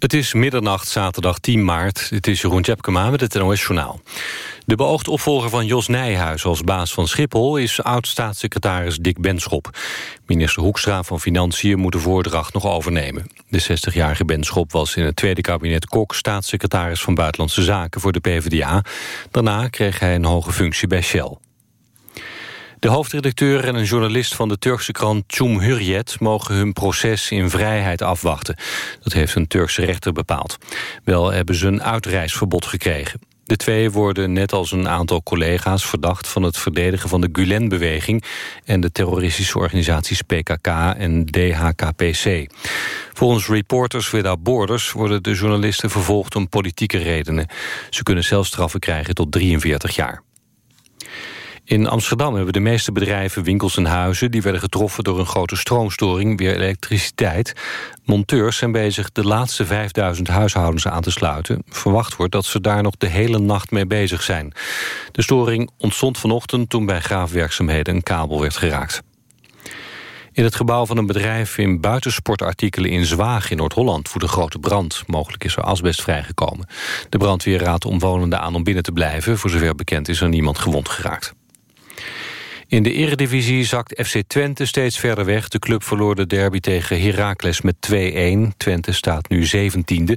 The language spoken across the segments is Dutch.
Het is middernacht, zaterdag 10 maart. Het is Jeroen Tjepkema met het NOS Journaal. De beoogd opvolger van Jos Nijhuis als baas van Schiphol... is oud-staatssecretaris Dick Benschop. Minister Hoekstra van Financiën moet de voordracht nog overnemen. De 60-jarige Benschop was in het tweede kabinet Kok... staatssecretaris van Buitenlandse Zaken voor de PvdA. Daarna kreeg hij een hoge functie bij Shell. De hoofdredacteur en een journalist van de Turkse krant Cumhuriyet... mogen hun proces in vrijheid afwachten. Dat heeft een Turkse rechter bepaald. Wel hebben ze een uitreisverbod gekregen. De twee worden net als een aantal collega's verdacht... van het verdedigen van de Gulen-beweging... en de terroristische organisaties PKK en DHKPC. Volgens Reporters Without Borders worden de journalisten vervolgd om politieke redenen. Ze kunnen zelfs straffen krijgen tot 43 jaar. In Amsterdam hebben de meeste bedrijven, winkels en huizen... die werden getroffen door een grote stroomstoring, weer elektriciteit. Monteurs zijn bezig de laatste 5000 huishoudens aan te sluiten. Verwacht wordt dat ze daar nog de hele nacht mee bezig zijn. De storing ontstond vanochtend toen bij graafwerkzaamheden een kabel werd geraakt. In het gebouw van een bedrijf in buitensportartikelen in Zwaag in Noord-Holland voert een grote brand. Mogelijk is er asbest vrijgekomen. De brandweer raadt omwonenden aan om binnen te blijven. Voor zover bekend is er niemand gewond geraakt. In de eredivisie zakt FC Twente steeds verder weg. De club verloor de derby tegen Heracles met 2-1. Twente staat nu 17e.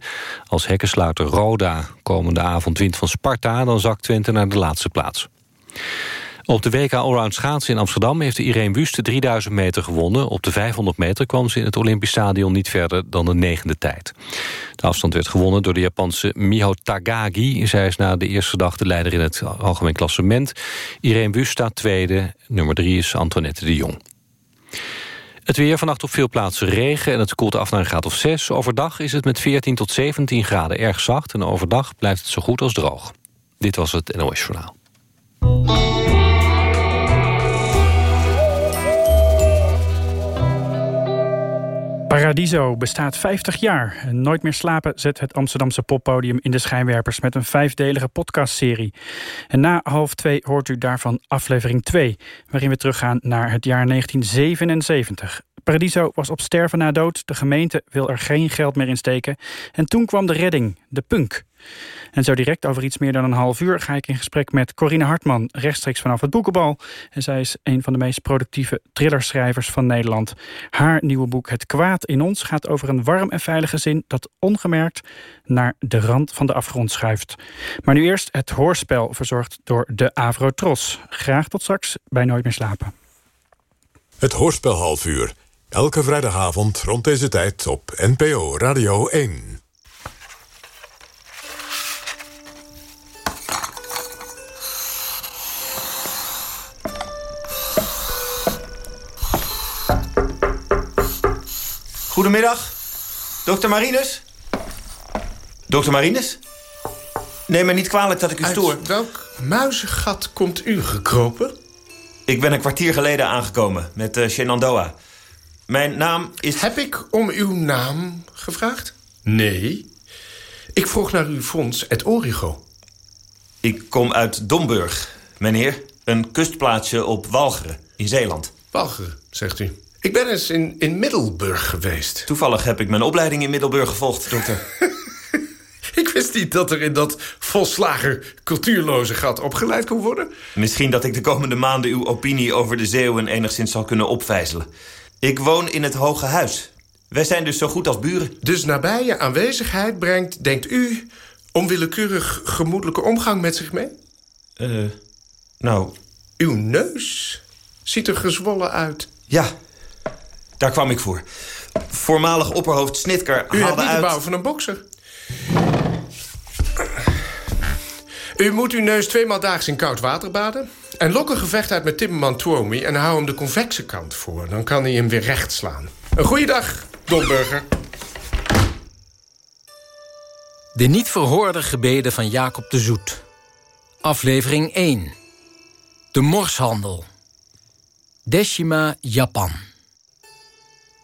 Als hekkensluiter Roda komende avond wint van Sparta... dan zakt Twente naar de laatste plaats. Op de WK Allround schaatsen in Amsterdam heeft Irene Wust de 3000 meter gewonnen. Op de 500 meter kwam ze in het Olympisch Stadion niet verder dan de negende tijd. De afstand werd gewonnen door de Japanse Miho Tagagi. Zij is na de eerste dag de leider in het algemeen klassement. Irene Wust staat tweede. Nummer drie is Antoinette de Jong. Het weer vannacht op veel plaatsen regen en het koelt af naar een graad of 6. Overdag is het met 14 tot 17 graden erg zacht... en overdag blijft het zo goed als droog. Dit was het NOS Journaal. Paradiso bestaat 50 jaar. Nooit meer slapen zet het Amsterdamse poppodium in de schijnwerpers... met een vijfdelige podcastserie. En na half twee hoort u daarvan aflevering 2... waarin we teruggaan naar het jaar 1977. Paradiso was op sterven na dood. De gemeente wil er geen geld meer in steken. En toen kwam de redding, de punk. En zo direct over iets meer dan een half uur ga ik in gesprek met Corine Hartman, rechtstreeks vanaf het Boekenbal. En zij is een van de meest productieve thrillerschrijvers van Nederland. Haar nieuwe boek Het Kwaad in ons gaat over een warm en veilig gezin dat ongemerkt naar de rand van de afgrond schuift. Maar nu eerst het hoorspel verzorgd door de Avrotros. Graag tot straks bij Nooit meer slapen. Het hoorspel half uur. Elke vrijdagavond rond deze tijd op NPO Radio 1. Goedemiddag. Dokter Marinus? Dokter Marinus? Neem me niet kwalijk dat ik u stoor. Uit welk muizengat komt u gekropen? Ik ben een kwartier geleden aangekomen met uh, Shenandoah. Mijn naam is... Heb ik om uw naam gevraagd? Nee. Ik vroeg naar uw fonds, het Origo. Ik kom uit Domburg, meneer. Een kustplaatsje op Walcheren, in Zeeland. Walcheren, zegt u. Ik ben eens in, in Middelburg geweest. Toevallig heb ik mijn opleiding in Middelburg gevolgd, dokter. ik wist niet dat er in dat volslagen cultuurloze gat opgeleid kon worden. Misschien dat ik de komende maanden uw opinie over de Zeeuwen enigszins zal kunnen opvijzelen. Ik woon in het Hoge Huis. Wij zijn dus zo goed als buren. Dus nabije aanwezigheid brengt, denkt u... onwillekeurig gemoedelijke omgang met zich mee? Eh, uh, nou... Uw neus ziet er gezwollen uit. Ja, daar kwam ik voor. Voormalig opperhoofd Snitker U haalde hebt niet uit... de bouw van een bokser. U moet uw neus tweemaal daags in koud water baden... en lok een gevecht uit met Timmerman Twomey... en hou hem de convexe kant voor. Dan kan hij hem weer recht slaan. Een goede dag, Domburger. De niet verhoorde gebeden van Jacob de Zoet. Aflevering 1. De morshandel. Deshima, Japan.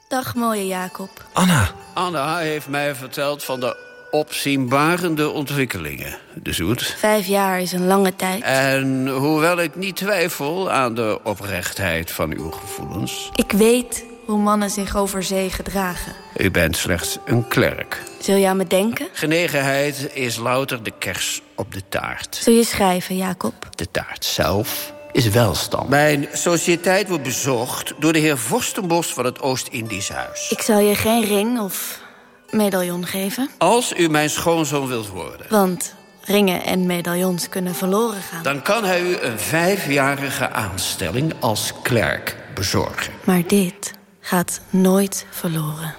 Dag, mooie Jacob. Anna. Anna heeft mij verteld van de opzienbarende ontwikkelingen. De zoet. Vijf jaar is een lange tijd. En hoewel ik niet twijfel aan de oprechtheid van uw gevoelens... Ik weet hoe mannen zich over zee gedragen. U bent slechts een klerk. Zul je aan me denken? Genegenheid is louter de kers op de taart. Zul je schrijven, Jacob? De taart zelf is welstand. Mijn sociëteit wordt bezocht door de heer Vorstenbos van het Oost-Indisch Huis. Ik zal je geen ring of medaillon geven. Als u mijn schoonzoon wilt worden... Want ringen en medaillons kunnen verloren gaan. dan kan hij u een vijfjarige aanstelling als klerk bezorgen. Maar dit gaat nooit verloren.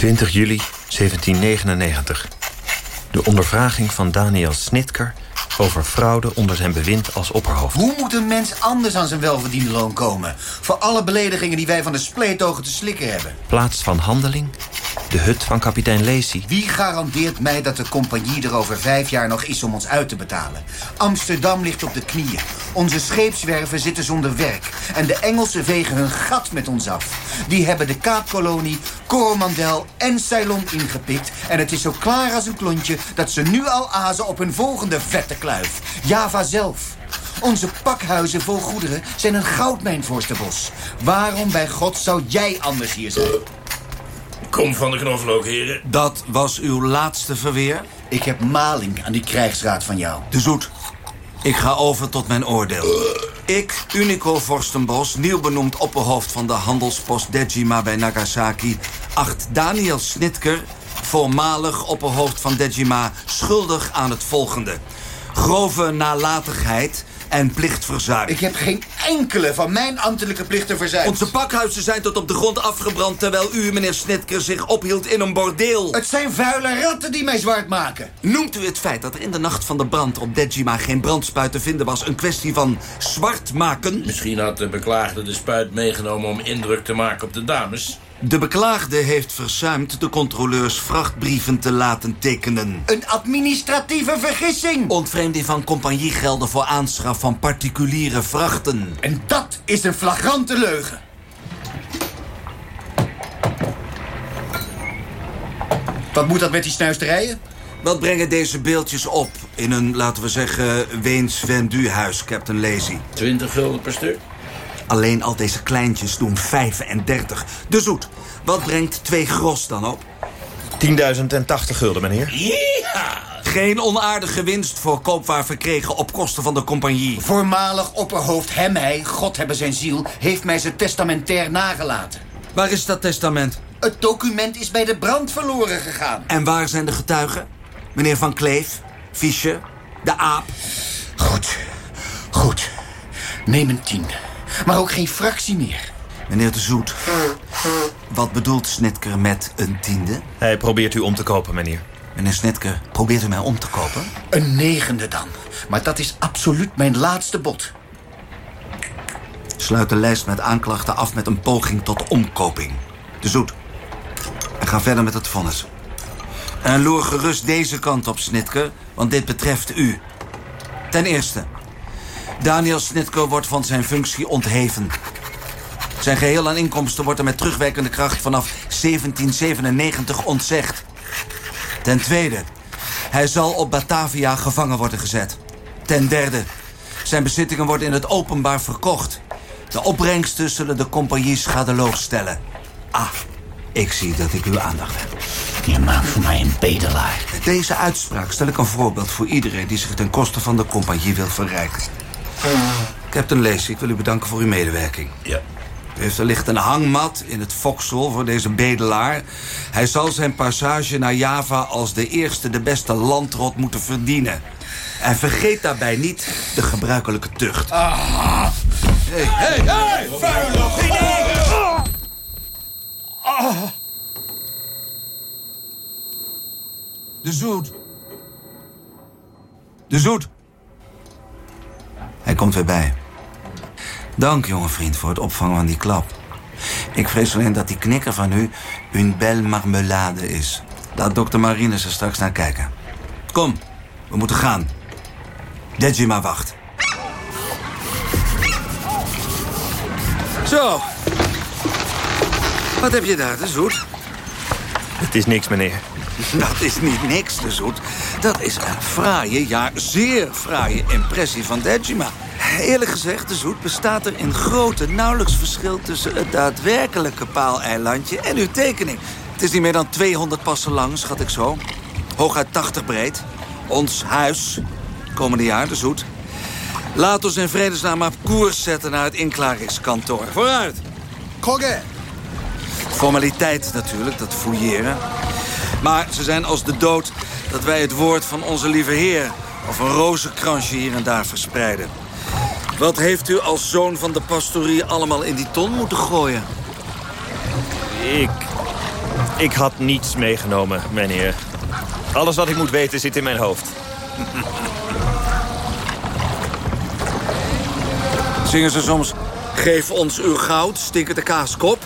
20 juli 1799. De ondervraging van Daniel Snitker over fraude onder zijn bewind als opperhoofd. Hoe moet een mens anders aan zijn welverdiende loon komen? Voor alle beledigingen die wij van de spleetogen te slikken hebben. Plaats van handeling, de hut van kapitein Lacey. Wie garandeert mij dat de compagnie er over vijf jaar nog is om ons uit te betalen? Amsterdam ligt op de knieën. Onze scheepswerven zitten zonder werk. En de Engelsen vegen hun gat met ons af. Die hebben de Kaapkolonie, Coromandel en Ceylon ingepikt. En het is zo klaar als een klontje dat ze nu al azen op hun volgende vette kluif. Java zelf. Onze pakhuizen vol goederen zijn een goudmijn, Voorsterbos. Waarom bij God zou jij anders hier zijn? Kom van de knoflook, heren. Dat was uw laatste verweer? Ik heb maling aan die krijgsraad van jou. De Zoet. Ik ga over tot mijn oordeel. Ik, Unico Vorstenbos, nieuw benoemd opperhoofd van de handelspost Dejima bij Nagasaki... acht Daniel Snitker, voormalig opperhoofd van Dejima... schuldig aan het volgende. Grove nalatigheid en plichtverzuim. Ik heb geen enkele van mijn ambtelijke plichten verzuimd. Onze pakhuizen zijn tot op de grond afgebrand... terwijl u, meneer Snitker, zich ophield in een bordeel. Het zijn vuile ratten die mij zwart maken. Noemt u het feit dat er in de nacht van de brand op Dejima... geen brandspuit te vinden was een kwestie van zwart maken? Misschien had de beklaagde de spuit meegenomen om indruk te maken op de dames. De beklaagde heeft verzuimd de controleurs vrachtbrieven te laten tekenen. Een administratieve vergissing. Ontvreemding van compagniegelden voor aanschaf van particuliere vrachten. En dat is een flagrante leugen. Wat moet dat met die snuisterijen? Wat brengen deze beeldjes op in een, laten we zeggen, Weens Vendu-huis, Captain Lazy? 20 gulden per stuk. Alleen al deze kleintjes doen 35. De zoet, wat brengt twee gros dan op? 10.080 gulden, meneer. Ja! Geen onaardige winst voor koopwaar verkregen op kosten van de compagnie. Voormalig opperhoofd hem, hij, God hebben zijn ziel, heeft mij zijn testamentair nagelaten. Waar is dat testament? Het document is bij de brand verloren gegaan. En waar zijn de getuigen? Meneer Van Kleef, Fischer, de aap. Goed, goed. Neem een tiende. Maar ook geen fractie meer. Meneer de Zoet, wat bedoelt Snitker met een tiende? Hij probeert u om te kopen, meneer. Meneer Snitker, probeert u mij om te kopen? Een negende dan. Maar dat is absoluut mijn laatste bod. Sluit de lijst met aanklachten af met een poging tot omkoping. De Zoet. En ga verder met het vonnis. En loer gerust deze kant op, Snitker, want dit betreft u. Ten eerste, Daniel Snitker wordt van zijn functie ontheven. Zijn geheel aan inkomsten wordt er met terugwerkende kracht vanaf 1797 ontzegd. Ten tweede, hij zal op Batavia gevangen worden gezet. Ten derde, zijn bezittingen worden in het openbaar verkocht. De opbrengsten zullen de compagnie schadeloos stellen. Ah, ik zie dat ik uw aandacht heb. Je maakt voor mij een bedelaar. Met deze uitspraak stel ik een voorbeeld voor iedereen... die zich ten koste van de compagnie wil verrijken. Captain Lacey, ik wil u bedanken voor uw medewerking. Ja. U heeft wellicht een hangmat in het foksel voor deze bedelaar. Hij zal zijn passage naar Java als de eerste de beste landrot moeten verdienen. En vergeet daarbij niet de gebruikelijke tucht. Ah. Hey, hey, hey! Vuile De zoet. De zoet. Komt weer bij. Dank, jonge vriend, voor het opvangen van die klap. Ik vrees alleen dat die knikker van u een belle marmelade is. Laat dokter Marines er straks naar kijken. Kom, we moeten gaan. Dejima wacht. Zo. Wat heb je daar, de zoet? Het is niks, meneer. Dat is niet niks, de zoet. Dat is een fraaie, ja, zeer fraaie impressie van Dejima. Eerlijk gezegd, de zoet, bestaat er in grootte nauwelijks verschil... tussen het daadwerkelijke paaleilandje en uw tekening. Het is niet meer dan 200 passen lang, schat ik zo. Hooguit 80 breed. Ons huis, komende jaar, de zoet. Laat ons in vredesnaam op koers zetten naar het inklaringskantoor. Vooruit! Koge! Formaliteit natuurlijk, dat fouilleren. Maar ze zijn als de dood dat wij het woord van onze lieve Heer... of een rozenkransje hier en daar verspreiden. Wat heeft u als zoon van de pastorie allemaal in die ton moeten gooien? Ik... Ik had niets meegenomen, meneer. Alles wat ik moet weten zit in mijn hoofd. Zingen ze soms... Geef ons uw goud, stinkende kaaskop?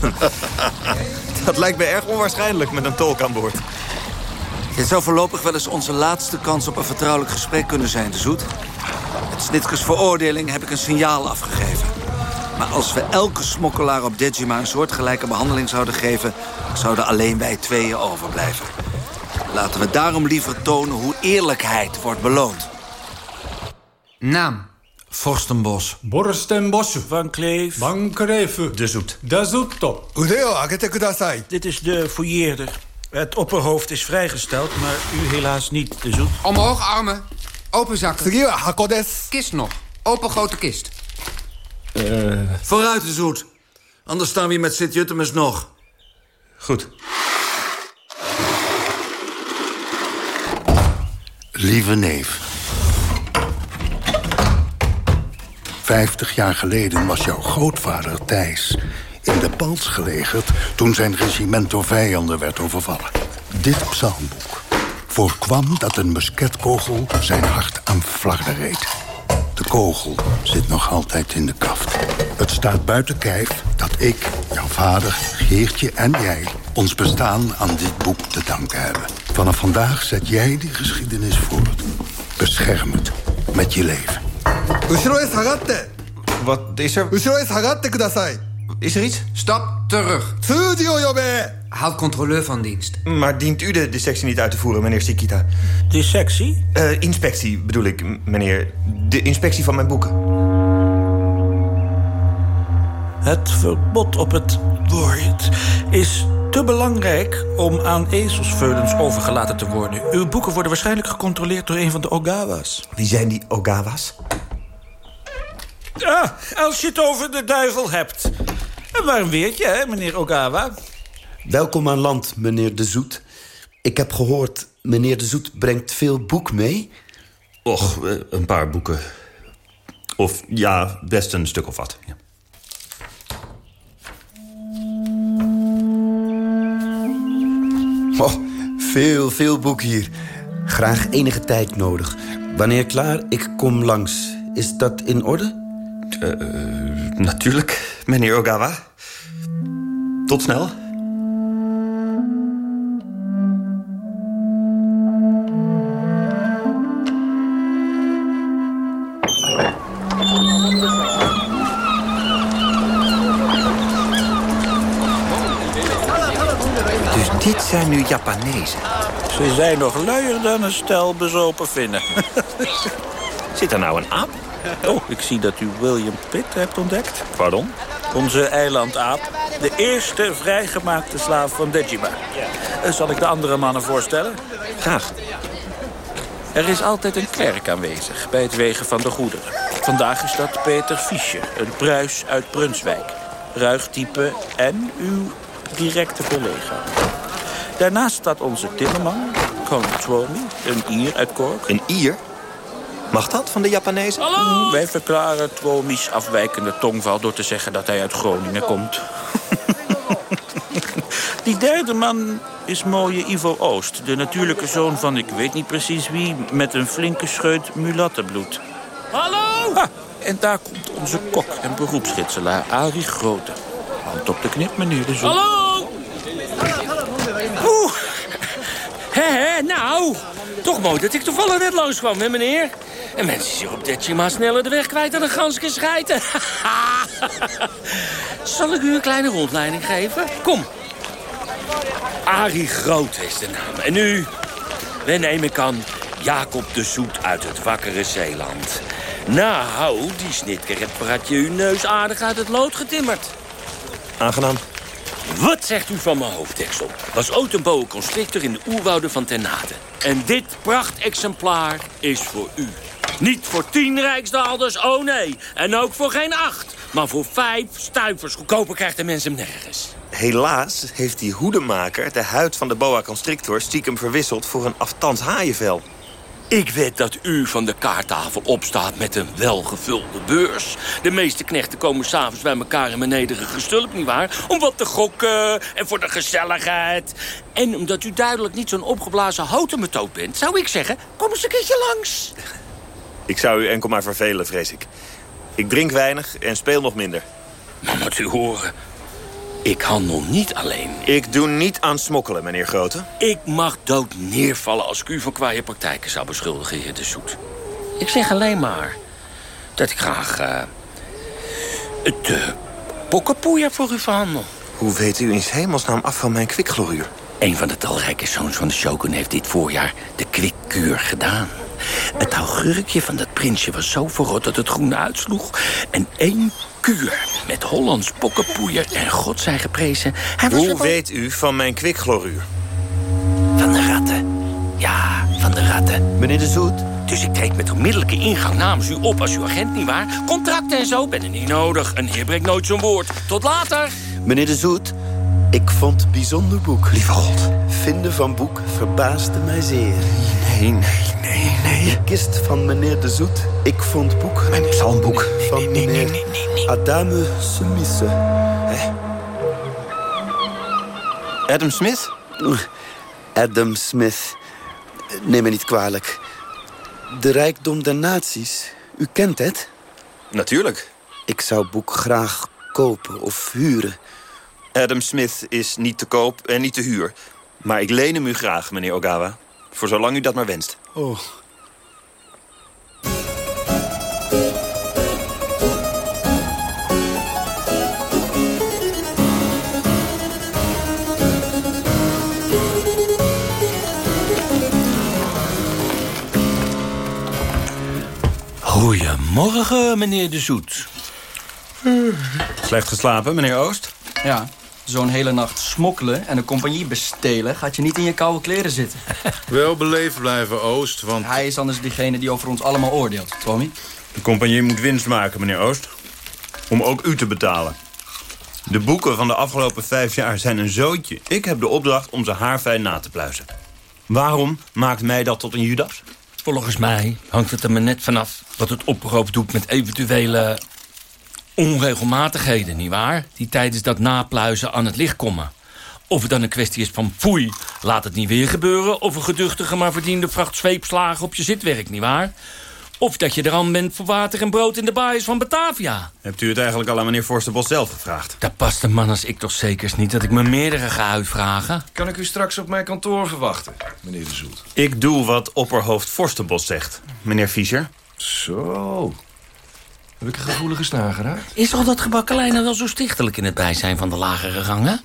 Dat lijkt me erg onwaarschijnlijk met een tolk aan boord. Dit zou voorlopig wel eens onze laatste kans op een vertrouwelijk gesprek kunnen zijn, de Zoet. Snitkers veroordeling heb ik een signaal afgegeven. Maar als we elke smokkelaar op Dejima een soortgelijke behandeling zouden geven... zouden alleen wij tweeën overblijven. Laten we daarom liever tonen hoe eerlijkheid wordt beloond. Naam. Vorstenbos. Borstenbos. Van Kleef. Van Kleef. De Zoet. De Zoeto. Dit is de fouilleerder. Het opperhoofd is vrijgesteld, maar u helaas niet, de Zoet. Omhoog, armen. Open zakken. Hakodes. Kist nog. Open grote kist. Uh... Vooruit, de Zoet. Anders staan we hier met Sint-Juttemus nog. Goed. Lieve neef. Vijftig jaar geleden was jouw grootvader Thijs in de Pals gelegerd... toen zijn regiment door vijanden werd overvallen. Dit psalmboek voorkwam dat een musketkogel zijn hart aan flarden reed. De kogel zit nog altijd in de kaft. Het staat buiten kijf dat ik, jouw vader, Geertje en jij... ons bestaan aan dit boek te danken hebben. Vanaf vandaag zet jij die geschiedenis voort. Bescherm het met je leven. Wat is er? Is er iets? Stap terug. Haal controleur van dienst. Maar dient u de dissectie niet uit te voeren, meneer Sikita? Dissectie? Uh, inspectie bedoel ik, meneer. De inspectie van mijn boeken. Het verbod op het woord is te belangrijk om aan ezelsveulens overgelaten te worden. Uw boeken worden waarschijnlijk gecontroleerd door een van de Ogawa's. Wie zijn die Ogawa's? Ah, als je het over de duivel hebt. En waarom weet je, hè, meneer Ogawa? Welkom aan land, meneer De Zoet. Ik heb gehoord, meneer De Zoet brengt veel boek mee. Och, een paar boeken. Of ja, best een stuk of wat. Ja. Oh, veel, veel boek hier. Graag enige tijd nodig. Wanneer klaar, ik kom langs. Is dat in orde? Uh, uh, natuurlijk, meneer Ogawa. Tot snel. Dus dit zijn nu Japanezen? Ze zijn nog luier dan een stel bezopen vinnen. Zit er nou een aap? Oh, ik zie dat u William Pitt hebt ontdekt. Pardon? Onze eilandaap. De eerste vrijgemaakte slaaf van Dejima. Ja. Zal ik de andere mannen voorstellen? Graag. Er is altijd een klerk aanwezig bij het wegen van de goederen. Vandaag is dat Peter Fischer, een pruis uit Brunswijk. Ruig type en uw directe collega. Daarnaast staat onze timmerman, Koning Twomi, een Ier uit Cork. Een Ier? Mag dat van de Japanezen? Hallo! Wij verklaren Twomi's afwijkende tongval door te zeggen dat hij uit Groningen komt. Die derde man is mooie Ivo Oost. De natuurlijke zoon van ik weet niet precies wie... met een flinke scheut mulattenbloed. Hallo! En daar komt onze kok en beroepsgidselaar Arie Grote. Hand op de knip, meneer de Zoon. Hallo! Oeh. Hé, hé, nou... Toch mooi dat ik toevallig net langs kwam, hè, meneer? En mensen zien op Detje sneller de weg kwijt dan een ganske schijten. Zal ik u een kleine rondleiding geven? Kom. Arie Groot is de naam. En nu, we nemen kan Jacob de Zoet uit het wakkere Zeeland. Nou, die snitker heeft Bratje uw neus aardig uit het lood getimmerd. Aangenaam. Wat zegt u van mijn hoofddeksel? Was ooit een boa constrictor in de oerwouden van Ternate. En dit prachtexemplaar is voor u. Niet voor tien rijksdaalders, oh nee. En ook voor geen acht. Maar voor vijf stuivers. Goedkoper krijgt de mens hem nergens. Helaas heeft die hoedemaker de huid van de boa constrictor stiekem verwisseld voor een aftans haaienvel. Ik weet dat u van de kaarttafel opstaat met een welgevulde beurs. De meeste knechten komen s'avonds bij elkaar in mijn nederige stulp, nietwaar? Om wat te gokken en voor de gezelligheid. En omdat u duidelijk niet zo'n opgeblazen houten metoot bent... zou ik zeggen, kom eens een keertje langs. Ik zou u enkel maar vervelen, vrees ik. Ik drink weinig en speel nog minder. Maar moet u horen, ik handel niet alleen. Ik doe niet aan smokkelen, meneer Grote. Ik mag dood neervallen als ik u van kwaaie praktijken zou beschuldigen, heer De Zoet. Ik zeg alleen maar dat ik graag uh, het uh, pokkenpoeier voor u verhandel. Hoe weet u in hemelsnaam af van mijn kwikchloruur? Een van de talrijke zoons van de shogun heeft dit voorjaar de kwikkuur gedaan. Het augurkje van dat prinsje was zo verrot dat het groen uitsloeg. En één kuur met Hollands pokkenpoeier en God zij geprezen. Hij was Hoe weet u van mijn kwikchloruur? Van de ratten. Ja, van de ratten. Meneer de Zoet? Dus ik treed met onmiddellijke ingang namens u op als uw agent, nietwaar? Contracten en zo ben er niet nodig. Een heer breekt nooit zo'n woord. Tot later. Meneer de Zoet, ik vond bijzonder boek. Lieve God. Vinden van boek verbaasde mij zeer. Nee, nee, nee, nee. De kist van meneer de Zoet. Ik vond boek. Mijn psalmboek. Van nee, nee, meneer nee, nee. Adame Smisse. Adam Smith? Adam Smith. Neem me niet kwalijk. De rijkdom der naties. U kent het? Natuurlijk. Ik zou boek graag kopen of huren. Adam Smith is niet te koop en niet te huur. Maar ik leen hem u graag, meneer Ogawa. Voor zolang u dat maar wenst. Oh. Goedemorgen, meneer De Zoet. Slecht geslapen, meneer Oost? Ja, zo'n hele nacht smokkelen en een compagnie bestelen... gaat je niet in je koude kleren zitten. Wel beleefd blijven, Oost, want... Hij is anders diegene die over ons allemaal oordeelt, Tommy. De compagnie moet winst maken, meneer Oost. Om ook u te betalen. De boeken van de afgelopen vijf jaar zijn een zootje. Ik heb de opdracht om ze haarfijn na te pluizen. Waarom maakt mij dat tot een Judas? Volgens mij hangt het er maar net vanaf wat het opgeroep doet met eventuele onregelmatigheden, nietwaar? Die tijdens dat napluizen aan het licht komen. Of het dan een kwestie is van foei, laat het niet weer gebeuren... of een geduchtige maar verdiende vracht zweepslagen op je zitwerk, nietwaar? Of dat je er aan bent voor water en brood in de baais van Batavia. Hebt u het eigenlijk al aan meneer Forsterbos zelf gevraagd? Dat past een man als ik toch zeker niet dat ik me meerdere ga uitvragen. Kan ik u straks op mijn kantoor verwachten, meneer De Zoet? Ik doe wat opperhoofd Forsterbos zegt, meneer Fischer. Zo. Heb ik een gevoelige snaar geraakt? Is al dat gebakkelijnen wel zo stichtelijk in het bijzijn van de lagere gangen?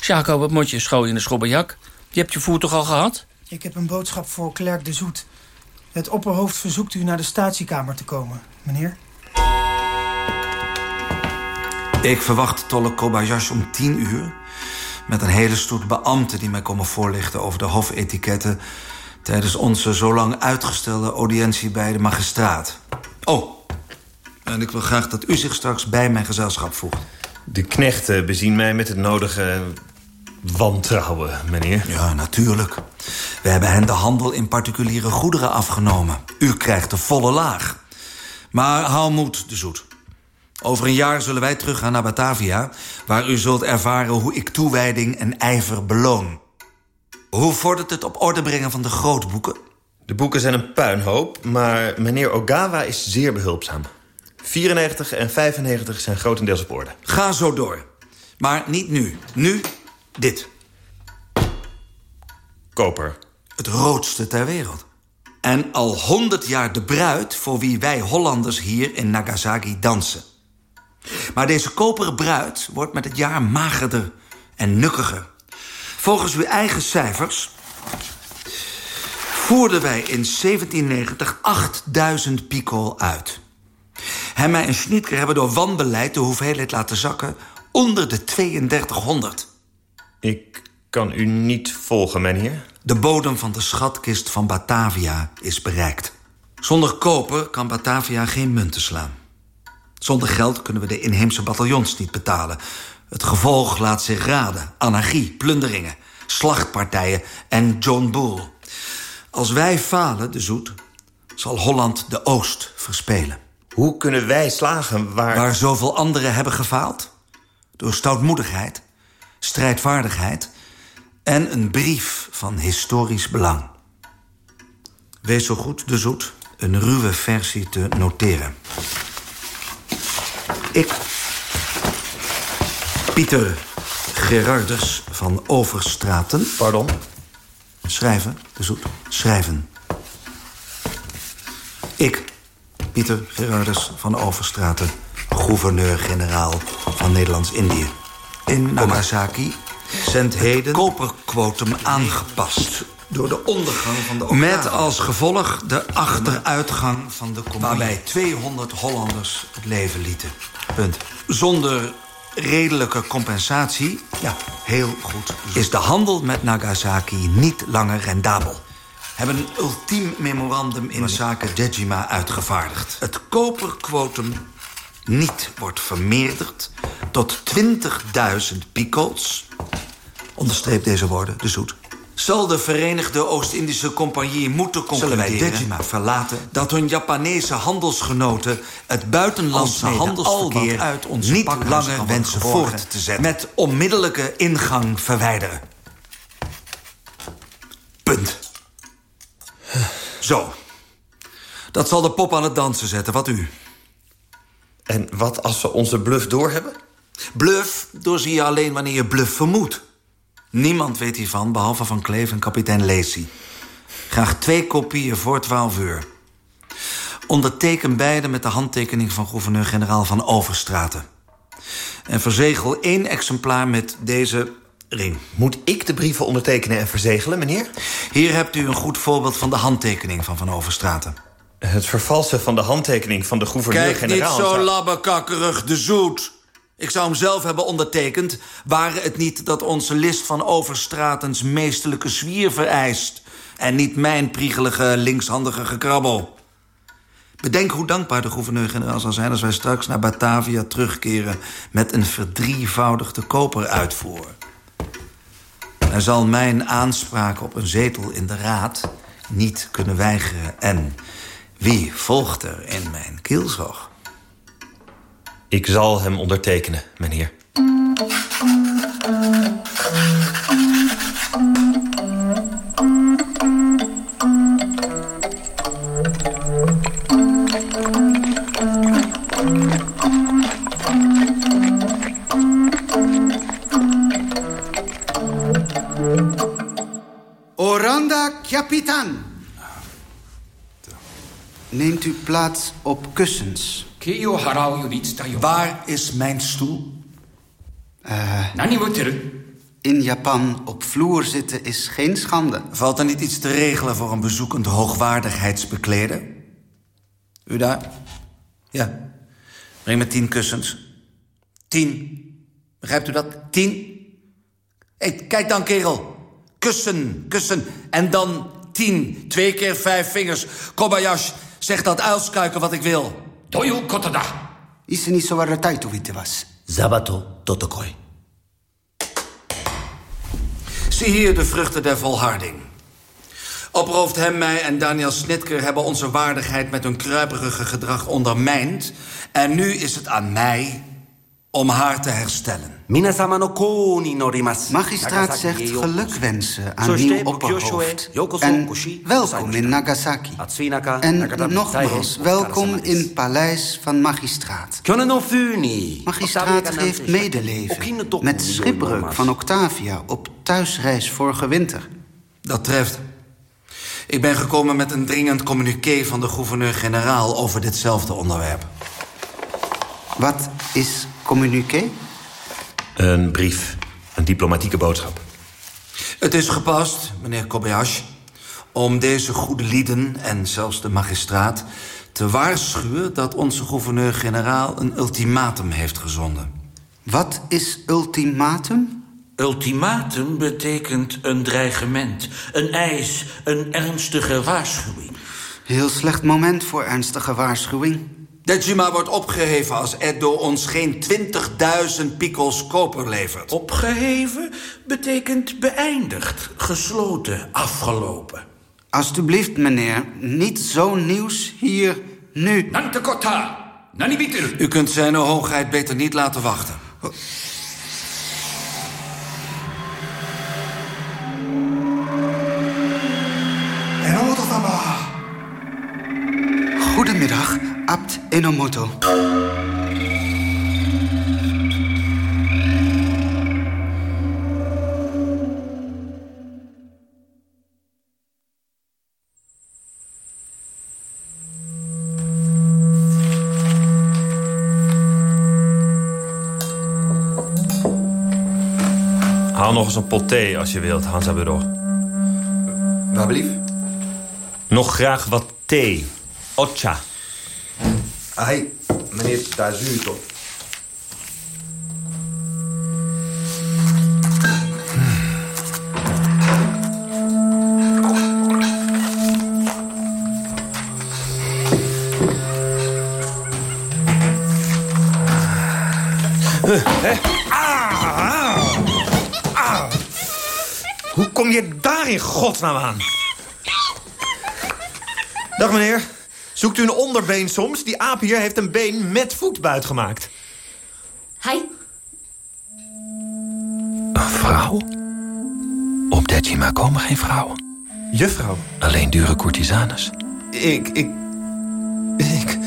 Jaco, wat moet je schooi in de schobberjak? Je hebt je voer toch al gehad? Ik heb een boodschap voor Klerk de Zoet. Het opperhoofd verzoekt u naar de statiekamer te komen, meneer. Ik verwacht Tolle Kobayashi om tien uur... met een hele stoet beambten die mij komen voorlichten... over de hofetiketten tijdens onze zo lang uitgestelde audiëntie bij de magistraat. Oh, en ik wil graag dat u zich straks bij mijn gezelschap voegt. De knechten bezien mij met het nodige wantrouwen, meneer. Ja, natuurlijk. We hebben hen de handel in particuliere goederen afgenomen. U krijgt de volle laag. Maar hou moed, de zoet. Over een jaar zullen wij teruggaan naar Batavia... waar u zult ervaren hoe ik toewijding en ijver beloon. Hoe vordert het op orde brengen van de grootboeken? De boeken zijn een puinhoop, maar meneer Ogawa is zeer behulpzaam. 94 en 95 zijn grotendeels op orde. Ga zo door. Maar niet nu. Nu dit. Koper. Het roodste ter wereld. En al honderd jaar de bruid voor wie wij Hollanders hier in Nagasaki dansen. Maar deze koperen bruid wordt met het jaar magerder en nukkiger. Volgens uw eigen cijfers voerden wij in 1790 8000 pico uit. Hemme en Schnitker hebben door wanbeleid de hoeveelheid laten zakken onder de 3200. Ik kan u niet volgen, meneer. De bodem van de schatkist van Batavia is bereikt. Zonder koper kan Batavia geen munten slaan. Zonder geld kunnen we de inheemse bataljons niet betalen. Het gevolg laat zich raden. Anarchie, plunderingen, slachtpartijen en John Bull. Als wij falen, de zoet, zal Holland de Oost verspelen. Hoe kunnen wij slagen waar... Waar zoveel anderen hebben gefaald? Door stoutmoedigheid, strijdvaardigheid... en een brief van historisch belang. Wees zo goed, de zoet, een ruwe versie te noteren. Ik, Pieter Gerardus van Overstraten... Pardon? Schrijven, de zoet, schrijven. Ik, Pieter Gerardus van Overstraten... gouverneur-generaal van Nederlands-Indië. In Nagasaki zendt heden... koperquotum aangepast door de ondergang van de Met als gevolg de achteruitgang van de compagnie. Waarbij 200 Hollanders het leven lieten. Punt. Zonder redelijke compensatie, ja, heel goed, is de handel met Nagasaki niet langer rendabel. Hebben een ultiem memorandum in zaken Dejima uitgevaardigd. Het koperquotum niet wordt vermeerderd tot 20.000 pico's. Onderstreep deze woorden, de zoet zal de Verenigde Oost-Indische Compagnie moeten concluderen... Zullen wij Dejima verlaten? Dat hun Japanese handelsgenoten het buitenlandse handelsverkeer... uit ons niet langer wensen voort te zetten. Met onmiddellijke ingang verwijderen. Punt. Zo. Dat zal de pop aan het dansen zetten, wat u. En wat als we onze bluff doorhebben? Bluff doorzie je alleen wanneer je bluff vermoedt. Niemand weet hiervan, behalve Van Kleef en kapitein Lacey. Graag twee kopieën voor 12 uur. Onderteken beide met de handtekening van gouverneur-generaal van Overstraten. En verzegel één exemplaar met deze ring. Moet ik de brieven ondertekenen en verzegelen, meneer? Hier hebt u een goed voorbeeld van de handtekening van Van Overstraten. Het vervalsen van de handtekening van de gouverneur-generaal... Kijk, niet zo labbekakkerig, de zoet. Ik zou hem zelf hebben ondertekend... waren het niet dat onze list van Overstratens meestelijke zwier vereist... en niet mijn priegelige linkshandige gekrabbel. Bedenk hoe dankbaar de gouverneur-generaal zal zijn... als wij straks naar Batavia terugkeren... met een verdrievoudigde koperuitvoer. Hij zal mijn aanspraak op een zetel in de raad niet kunnen weigeren. En wie volgt er in mijn kielzog? Ik zal hem ondertekenen, meneer. Capitan. Neemt u plaats op kussens. Waar is mijn stoel? Uh, in Japan op vloer zitten is geen schande. Valt er niet iets te regelen voor een bezoekend hoogwaardigheidsbekleder? U daar? Ja. Breng me tien kussens. Tien. Begrijpt u dat? Tien. Hey, kijk dan, kerel. Kussen, kussen. En dan tien. Twee keer vijf vingers. Kobayashi, zeg dat uilskuiken wat ik wil. Doei, kotada. Is niet zo waar tijd witte was. Zabato totokoi. Zie hier de vruchten der volharding. Oproofd Hem, mij en Daniel Snitker hebben onze waardigheid met hun kruiperige gedrag ondermijnd. En nu is het aan mij om haar te herstellen. Magistraat zegt gelukwensen aan nieuw opperhoofd. En welkom in Nagasaki. En nogmaals, welkom in Paleis van Magistraat. Magistraat geeft medeleven met schipbreuk van Octavia op thuisreis vorige winter. Dat treft. Ik ben gekomen met een dringend communiqué van de gouverneur-generaal over ditzelfde onderwerp. Wat is communiqué? Een brief. Een diplomatieke boodschap. Het is gepast, meneer Kobayashi, om deze goede lieden en zelfs de magistraat te waarschuwen dat onze gouverneur-generaal een ultimatum heeft gezonden. Wat is ultimatum? Ultimatum betekent een dreigement, een eis, een ernstige waarschuwing. Heel slecht moment voor ernstige waarschuwing. Dejima wordt opgeheven als Edo ons geen 20.000 pikels koper levert. Opgeheven betekent beëindigd, gesloten, afgelopen. Alsjeblieft, meneer, niet zo'n nieuws hier, nu. Nantekota, Nanibitul. U kunt zijn hoogheid beter niet laten wachten. Abt Enomoto. Haal nog eens een pot thee als je wilt, Hansa Bureau. Waar blief? Nog graag wat thee. Ocha. Ai, meneer, daar is u toch. Ah, ah. Hoe kom je daar in godsnaam aan? Dag meneer. Zoekt u een onderbeen soms? Die aap hier heeft een been met voetbuit gemaakt. Hi. Een vrouw? Op Dejima komen geen vrouwen. Juffrouw? Alleen dure courtisanes. Ik, ik... Ik...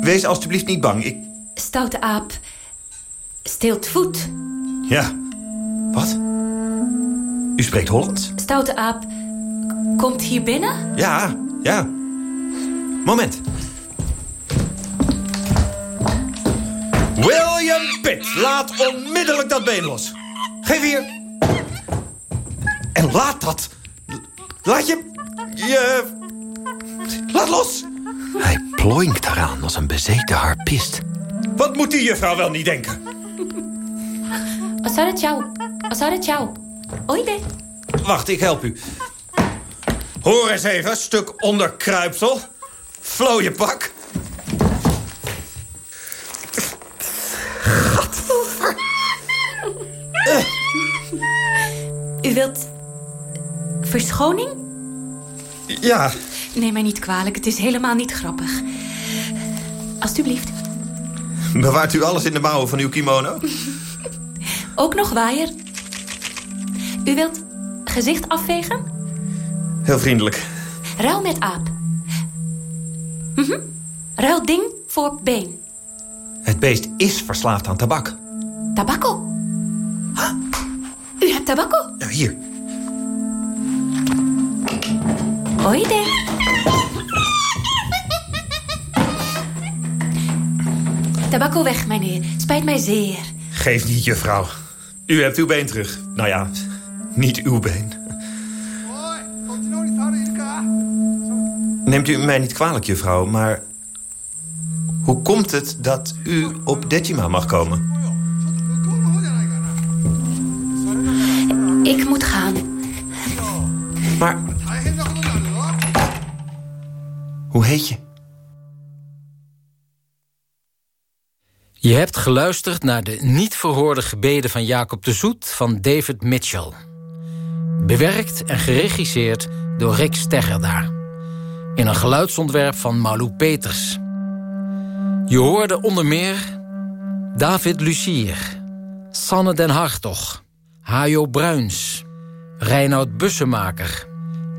Wees alstublieft niet bang. Ik... Stoute aap. Steelt voet. Ja. Wat? U spreekt Hollands? Stoute aap. Komt hier binnen? Ja, ja. Moment. William Pitt, laat onmiddellijk dat been los. Geef hier. En laat dat. Laat je... Je... Laat los. Hij ploinkt eraan als een bezeten harpist. Wat moet die juffrouw wel niet denken? Asara ciao. Asara ciao. Oide. Wacht, ik help u. Hoor eens even, stuk onderkruipsel. Vlooie pak. U wilt... Verschoning? Ja. Neem mij niet kwalijk, het is helemaal niet grappig. Alsjeblieft. Bewaart u alles in de mouwen van uw kimono? Ook nog waaier. U wilt gezicht afvegen? Heel vriendelijk. Ruil met aap. Mhm. Ruil ding voor been. Het beest is verslaafd aan tabak. Tabakko. U hebt tabakko? Nou, hier. Oide. Tabakko weg, meneer. Spijt mij zeer. Geef niet, juffrouw. U hebt uw been terug. Nou ja, niet uw been. Neemt u mij niet kwalijk, juffrouw, maar... Hoe komt het dat u op Dejima mag komen? Ik moet gaan. Maar... Hoe heet je? Je hebt geluisterd naar de niet verhoorde gebeden van Jacob de Zoet van David Mitchell. Bewerkt en geregisseerd door Rick Steggerda. In een geluidsontwerp van Malou Peters. Je hoorde onder meer David Lucier, Sanne den Hartog, Hajo Bruins, Reinoud Bussemaker,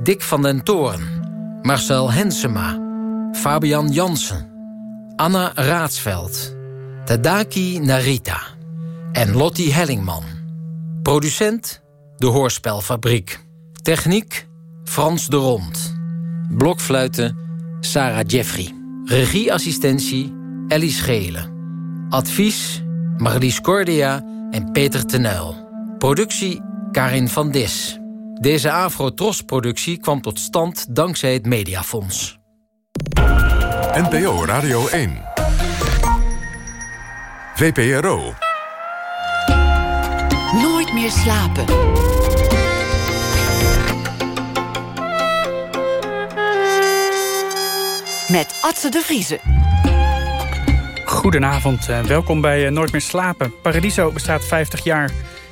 Dick van den Toren, Marcel Hensema, Fabian Jansen, Anna Raadsveld, Tadaki Narita en Lottie Hellingman. Producent De Hoorspelfabriek. Techniek Frans de Rond. Blokfluiten Sarah Jeffrey. Regieassistentie Ellie Schelen. Advies Marlies Cordia en Peter Tenuil. Productie Karin van Dis. Deze Afro-Tros-productie kwam tot stand dankzij het Mediafonds. NPO Radio 1. VPRO. Nooit meer slapen. Met Atze de Vriezen. Goedenavond, en welkom bij eh, Nooit meer slapen. Paradiso bestaat 50 jaar.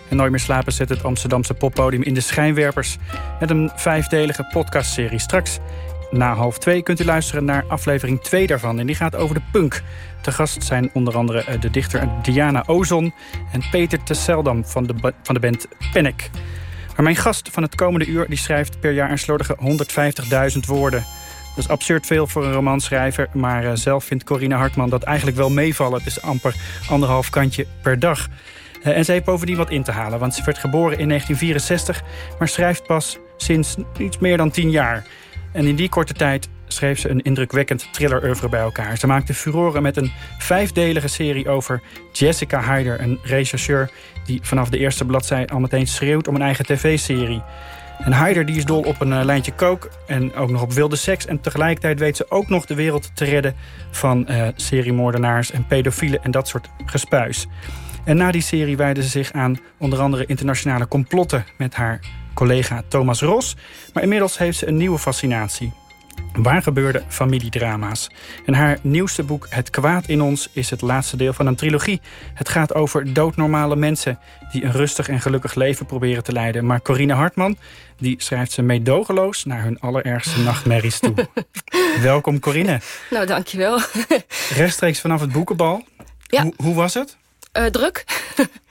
En Nooit meer slapen zet het Amsterdamse poppodium in de schijnwerpers... met een vijfdelige podcastserie. Straks na half twee kunt u luisteren naar aflevering 2 daarvan. En die gaat over de punk. Te gast zijn onder andere eh, de dichter Diana Ozon... en Peter Tesseldam van de, van de band Panic. Maar mijn gast van het komende uur die schrijft per jaar een slordige 150.000 woorden... Dat is absurd veel voor een romanschrijver. Maar uh, zelf vindt Corine Hartman dat eigenlijk wel meevallen. Het is amper anderhalf kantje per dag. Uh, en ze heeft bovendien wat in te halen. Want ze werd geboren in 1964. Maar schrijft pas sinds iets meer dan tien jaar. En in die korte tijd schreef ze een indrukwekkend thriller-oeuvre bij elkaar. Ze maakte furoren met een vijfdelige serie over Jessica Hyder... een rechercheur die vanaf de eerste bladzij al meteen schreeuwt om een eigen tv-serie. En Hyder die is dol op een uh, lijntje kook en ook nog op wilde seks. En tegelijkertijd weet ze ook nog de wereld te redden van uh, seriemoordenaars en pedofielen en dat soort gespuis. En na die serie wijde ze zich aan onder andere internationale complotten met haar collega Thomas Ros. Maar inmiddels heeft ze een nieuwe fascinatie. Waar gebeurde familiedrama's? En haar nieuwste boek Het kwaad in ons is het laatste deel van een trilogie. Het gaat over doodnormale mensen die een rustig en gelukkig leven proberen te leiden. Maar Corine Hartman die schrijft ze meedogenloos naar hun allerergste nachtmerries toe. Welkom Corine. Nou, dankjewel. Rechtstreeks vanaf het boekenbal. Ja. Hoe, hoe was het? Uh, druk.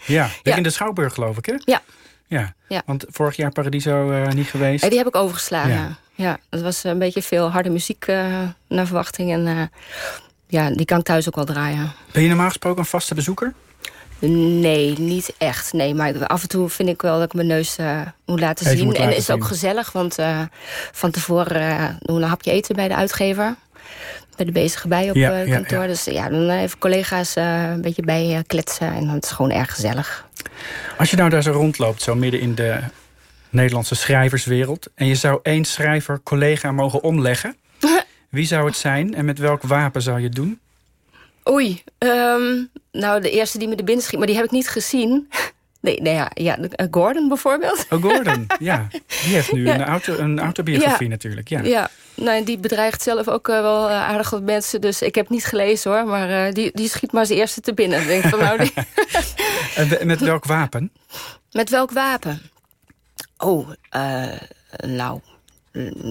ja, ja, in de Schouwburg geloof ik hè? Ja. Ja, ja. want vorig jaar Paradiso uh, niet geweest. Ja, die heb ik overgeslagen. Ja. ja, dat was een beetje veel harde muziek uh, naar verwachting. En uh, ja, die kan ik thuis ook wel draaien. Ben je normaal gesproken een vaste bezoeker? Nee, niet echt. Nee, maar af en toe vind ik wel dat ik mijn neus uh, moet laten Even zien. moet en laten is ook gezellig, want uh, van tevoren uh, doen we een hapje eten bij de uitgever. Bij de bezige bij op Ja, ja, kantoor. ja. Dus ja, dan even collega's uh, een beetje bij kletsen. En dan is gewoon erg gezellig. Als je nou daar zo rondloopt, zo midden in de Nederlandse schrijverswereld... en je zou één schrijver collega mogen omleggen... wie zou het zijn en met welk wapen zou je het doen? Oei, um, nou de eerste die me er binnen schiet, maar die heb ik niet gezien. Nee, nee ja, ja, uh, Gordon bijvoorbeeld. Oh, Gordon, ja. Die heeft nu Ja. een, auto, een autobiografie Ja. natuurlijk. Ja. Ja, nou, die bedreigt zelf ook uh, wel uh, aardig wat mensen. Dus ik heb niet gelezen hoor, maar uh, die, die schiet maar als eerste te binnen. Denk van, nou, die... En we- met welk wapen? Met welk wapen? Oh, nou,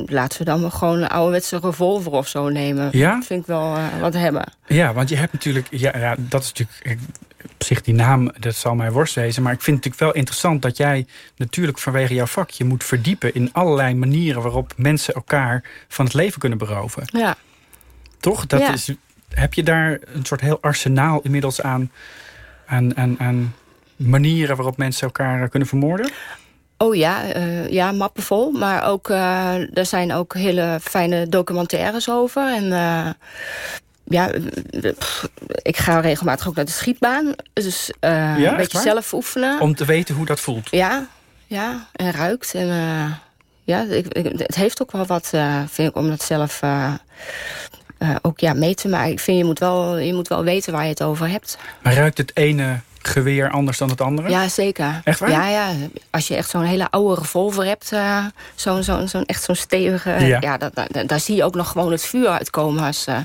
laten we dan maar gewoon een ouderwetse revolver of zo nemen. Ja? Dat vind ik wel uh, wat hebben. Ja, want je hebt natuurlijk... Ja, ja, dat is natuurlijk... Op zich, die naam, dat zal mij worst wezen. Maar ik vind het natuurlijk wel interessant dat jij natuurlijk vanwege jouw vak... je moet verdiepen in allerlei manieren waarop mensen elkaar van het leven kunnen beroven. Ja. Toch? Dat Ja. is, heb je daar een soort heel arsenaal inmiddels aan, aan, aan, aan manieren waarop mensen elkaar eh, kunnen vermoorden? Oh ja, uh, ja, mappen vol. Maar ook, uh, er zijn ook hele fijne documentaires over. En uh, ja, ik ga regelmatig ook naar de schietbaan. Dus uh, Ja, een beetje zelf oefenen. Om te weten hoe dat voelt. Ja, ja, en ruikt. En uh, ja, ik, ik, het heeft ook wel wat, uh, vind ik, om dat zelf ook ja, mee te maken. Ik vind, je moet, wel, je moet wel weten waar je het over hebt. Maar ruikt het ene geweer anders dan het andere? Ja, zeker. Echt waar? Ja, ja. Als je echt zo'n hele oude revolver hebt, uh, zo'n zo, zo, echt zo'n stevige... Ja. Ja, dat, dat, daar zie je ook nog gewoon het vuur uitkomen als, uh,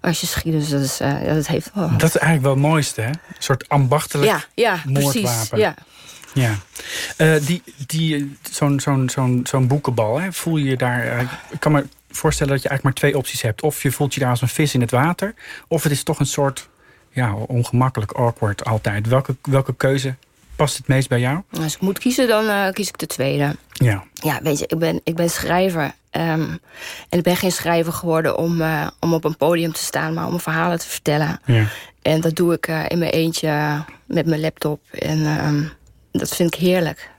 als je schiet. Dus dat, is, uh, ja, dat heeft wel... Dat is eigenlijk wel het mooiste, hè? Een soort ambachtelijk ja, ja, moordwapen. Precies, ja. Ja. Die, die, Zo'n zo'n zo'n zo'n boekenbal, hè? voel je je daar... Ik kan me voorstellen dat je eigenlijk maar twee opties hebt. Of je voelt je daar als een vis in het water... of het is toch een soort ja, ongemakkelijk, awkward altijd. Welke, welke keuze past het meest bij jou? Als ik moet kiezen, dan uh, kies ik de tweede. Ja. Ja, weet je, ik ben, ik ben schrijver. Um, en ik ben geen schrijver geworden om, uh, om op een podium te staan... maar om verhalen te vertellen. Ja. En dat doe ik uh, in mijn eentje met mijn laptop. En um, dat vind ik heerlijk.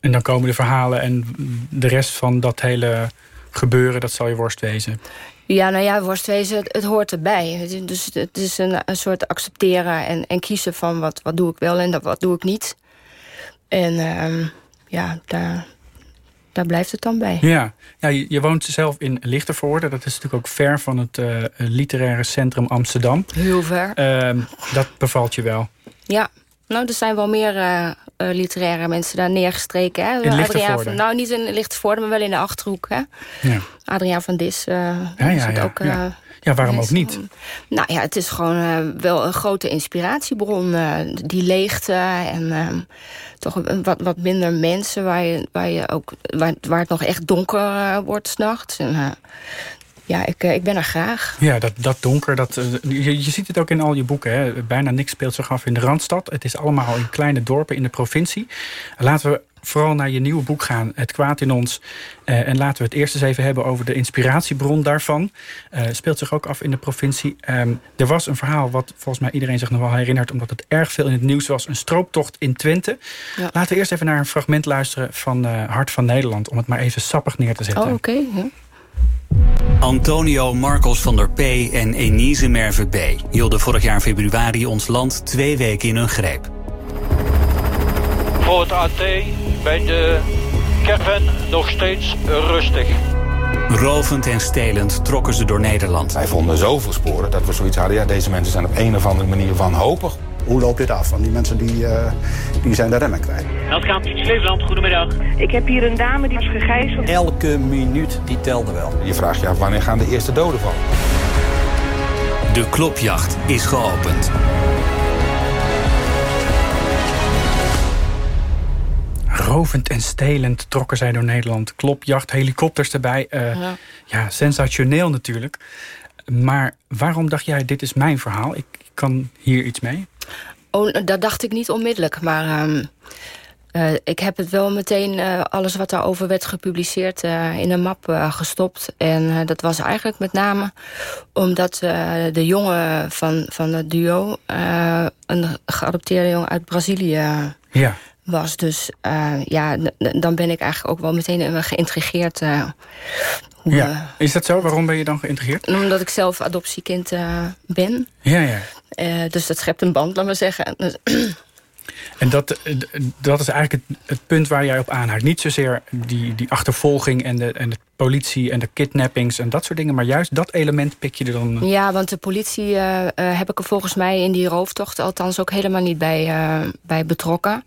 En dan komen de verhalen en de rest van dat hele gebeuren... dat zal je worst wezen. Ja, nou ja, worstwezen, het, het hoort erbij. Dus het is een, een soort accepteren en, en kiezen van wat, wat doe ik wel en dat, wat doe ik niet. En ehm, ja, daar, daar blijft het dan bij. Ja, ja je, je woont zelf in Lichtervoorde. Dat is natuurlijk ook ver van het uh, literaire centrum Amsterdam. Heel ver. Ehm, dat bevalt je wel. Ja, nou, er zijn wel meer uh, literaire mensen daar neergestreken. Hè? In Lichtervoorde? Van, nou, niet in Lichtervoorde, maar wel in de Achterhoek. Hè? Ja. Adriaan van Dis uh, ja, ook... Ja. ja, waarom ook niet? Nou ja, het is gewoon wel een grote inspiratiebron. die leegte en ehm, toch wat, wat minder mensen... waar, je, waar, je ook, waar, waar het nog echt donker wordt s'nachts. En ja, ik, ik ben er graag. Ja, dat, dat donker, dat, je, je ziet het ook in al je boeken. Hè. Bijna niks speelt zich af in de Randstad. Het is allemaal in kleine dorpen in de provincie. Laten we vooral naar je nieuwe boek gaan, Het kwaad in ons. Uh, en laten we het eerst eens even hebben over de inspiratiebron daarvan. Uh, speelt zich ook af in de provincie. Um, er was een verhaal wat volgens mij iedereen zich nog wel herinnert... omdat het erg veel in het nieuws was. Een strooptocht in Twente. Ja. Laten we eerst even naar een fragment luisteren van uh, Hart van Nederland... om het maar even sappig neer te zetten. Oh, oké. Okay. Ja. Antonio Marcos van der P. en Enise Merve B. hielden vorig jaar februari ons land twee weken in hun greep. Voor het AT bij de caravan nog steeds rustig. Rovend en stelend trokken ze door Nederland. Wij vonden zoveel sporen dat we zoiets hadden... ja, deze mensen zijn op een of andere manier wanhopig. Hoe loopt dit af? Want die mensen die, uh, die zijn de remmen kwijt. Meldkamp Flevoland, goedemiddag. Ik heb hier een dame die is gegijzeld. Elke minuut die telde wel. Je vraagt je af wanneer gaan de eerste doden vallen. De klopjacht is geopend. Rovend en stelend trokken zij door Nederland. Klopjacht, helikopters erbij. Uh, ja. ja, sensationeel natuurlijk. Maar waarom dacht jij, dit is mijn verhaal? Ik kan hier iets mee? Oh, dat dacht ik niet onmiddellijk. Maar um, uh, ik heb het wel meteen, uh, alles wat daarover werd gepubliceerd... Uh, in een map gestopt. En dat was eigenlijk met name omdat de jongen van, van het duo... een geadopteerde jongen uit Brazilië... Ja was. Dus ja, dan ben ik eigenlijk ook wel meteen geïntrigeerd. Ja. Is dat zo? Waarom ben je dan geïntrigeerd? Omdat ik zelf adoptiekind ben. Ja, ja. Dus dat schept een band, laat maar zeggen. En dat, dat is eigenlijk het, het, punt waar jij op aanhaakt. Niet zozeer die, die achtervolging en de, en de politie en de kidnappings en dat soort dingen. Maar juist dat element pik je er dan... Ja, want de politie uh, uh, heb ik er volgens mij in die rooftocht... althans ook helemaal niet bij, uh, bij betrokken.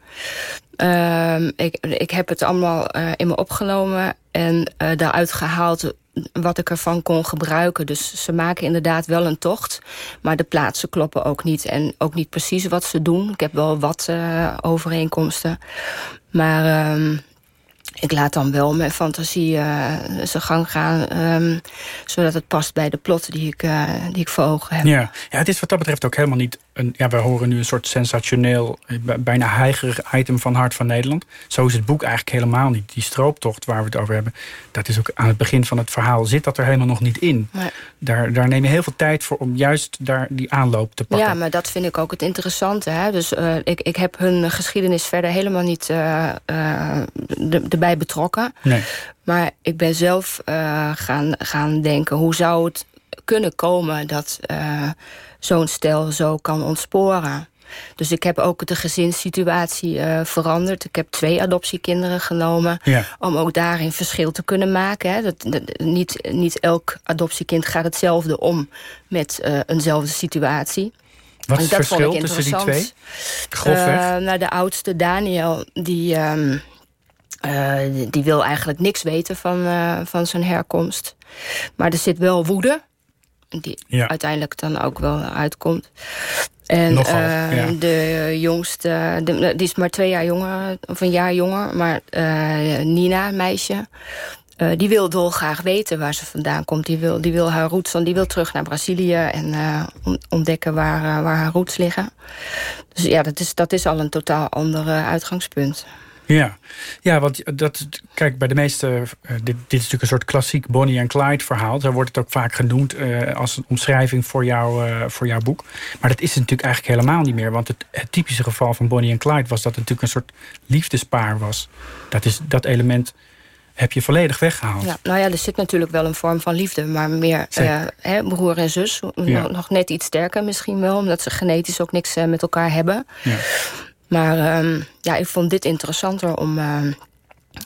ik, ik heb het allemaal in me opgenomen en daaruit gehaald wat ik ervan kon gebruiken. Dus ze maken inderdaad wel een tocht. Maar de plaatsen kloppen ook niet. En ook niet precies wat ze doen. Ik heb wel wat uh, overeenkomsten. Maar... Uh, ik laat dan wel mijn fantasie uh, zijn gang gaan... Um, zodat het past bij de plot die ik, uh, die ik voor ogen heb. Ja. ja, het is wat dat betreft ook helemaal niet... Een, ja, we horen nu een soort sensationeel, bijna heigerig item van Hart van Nederland. Zo is het boek eigenlijk helemaal niet. Die strooptocht waar we het over hebben... dat is ook aan het begin van het verhaal zit dat er helemaal nog niet in. Nee. Daar, daar neem je heel veel tijd voor om juist daar die aanloop te pakken. Ja, maar dat vind ik ook het interessante. Hè? Dus uh, ik, ik heb hun geschiedenis verder helemaal niet uh, uh, erbij betrokken. Nee. Maar ik ben zelf gaan, gaan denken... hoe zou het kunnen komen dat zo'n stel zo kan ontsporen? Dus ik heb ook de gezinssituatie uh, veranderd. Ik heb twee adoptiekinderen genomen. Ja. Om ook daarin verschil te kunnen maken. Hè. Dat, dat, niet, niet elk adoptiekind gaat hetzelfde om met uh, eenzelfde situatie. Wat is het verschil tussen die twee? Grofweg? Uh, nou, de oudste, Daniel, die... Um, uh, die wil eigenlijk niks weten van, van zijn herkomst. Maar er zit wel woede. Die ja. uiteindelijk dan ook wel uitkomt. En Nogal, uh, ja. de jongste, de, die is maar twee jaar jonger, of een jaar jonger. Maar Nina, meisje, die wil dolgraag weten waar ze vandaan komt. Die wil, die wil haar roots, die wil terug naar Brazilië en ontdekken waar, waar haar roots liggen. Dus ja, dat is, dat is al een totaal ander uitgangspunt. Ja, ja want dat, kijk, bij de meeste... Uh, dit, dit is natuurlijk een soort klassiek Bonnie en Clyde verhaal. Daar wordt het ook vaak genoemd uh, als een omschrijving voor, jou, uh, voor jouw boek. Maar dat is het natuurlijk eigenlijk helemaal niet meer. Want het, het, typische geval van Bonnie en Clyde was dat het natuurlijk een soort liefdespaar was. Dat, is, dat element heb je volledig weggehaald. Ja, nou ja, er zit natuurlijk wel een vorm van liefde, maar meer eh, hè, broer en zus. Ja. Nog, nog net iets sterker misschien wel, omdat ze genetisch ook niks eh, met elkaar hebben. Ja. Maar ehm, ja, ik vond dit interessanter om, eh,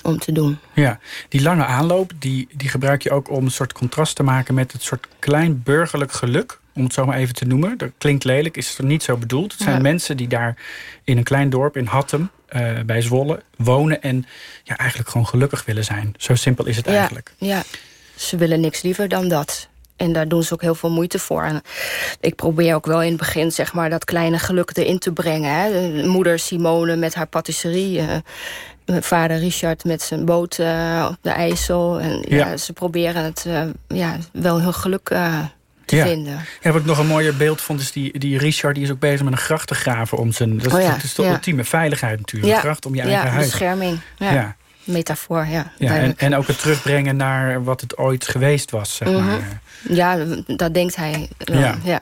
om te doen. Ja, die lange aanloop, die, die gebruik je ook om een soort contrast te maken met het soort klein burgerlijk geluk. Om het zo maar even te noemen. Dat klinkt lelijk, is er niet zo bedoeld. Het zijn Ja. mensen die daar in een klein dorp in Hattem, eh, bij Zwolle, wonen. En ja, eigenlijk gewoon gelukkig willen zijn. Zo simpel is het eigenlijk. Ja, ja, ze willen niks liever dan dat. En daar doen ze ook heel veel moeite voor. En ik probeer ook wel in het begin zeg maar, dat kleine geluk erin te brengen. Hè. De Moeder Simone met haar patisserie. eh, mijn vader Richard met zijn boot eh, op de IJssel. En, ja. Ja. ze proberen het eh, ja, wel heel geluk eh, te Ja. vinden. Ja, wat ik nog een mooier beeld vond, is die, die Richard die is ook bezig met een gracht te graven om zijn. Dat, Oh ja, dat is de ja. ultieme veiligheid natuurlijk. Een gracht om je eigen ja, huis. bescherming. Ja. Ja. Metafoor, ja. Ja, en, en ook het terugbrengen naar wat het ooit geweest was, zeg Mhm. maar. Ja, dat denkt hij. wel, Ja. ja.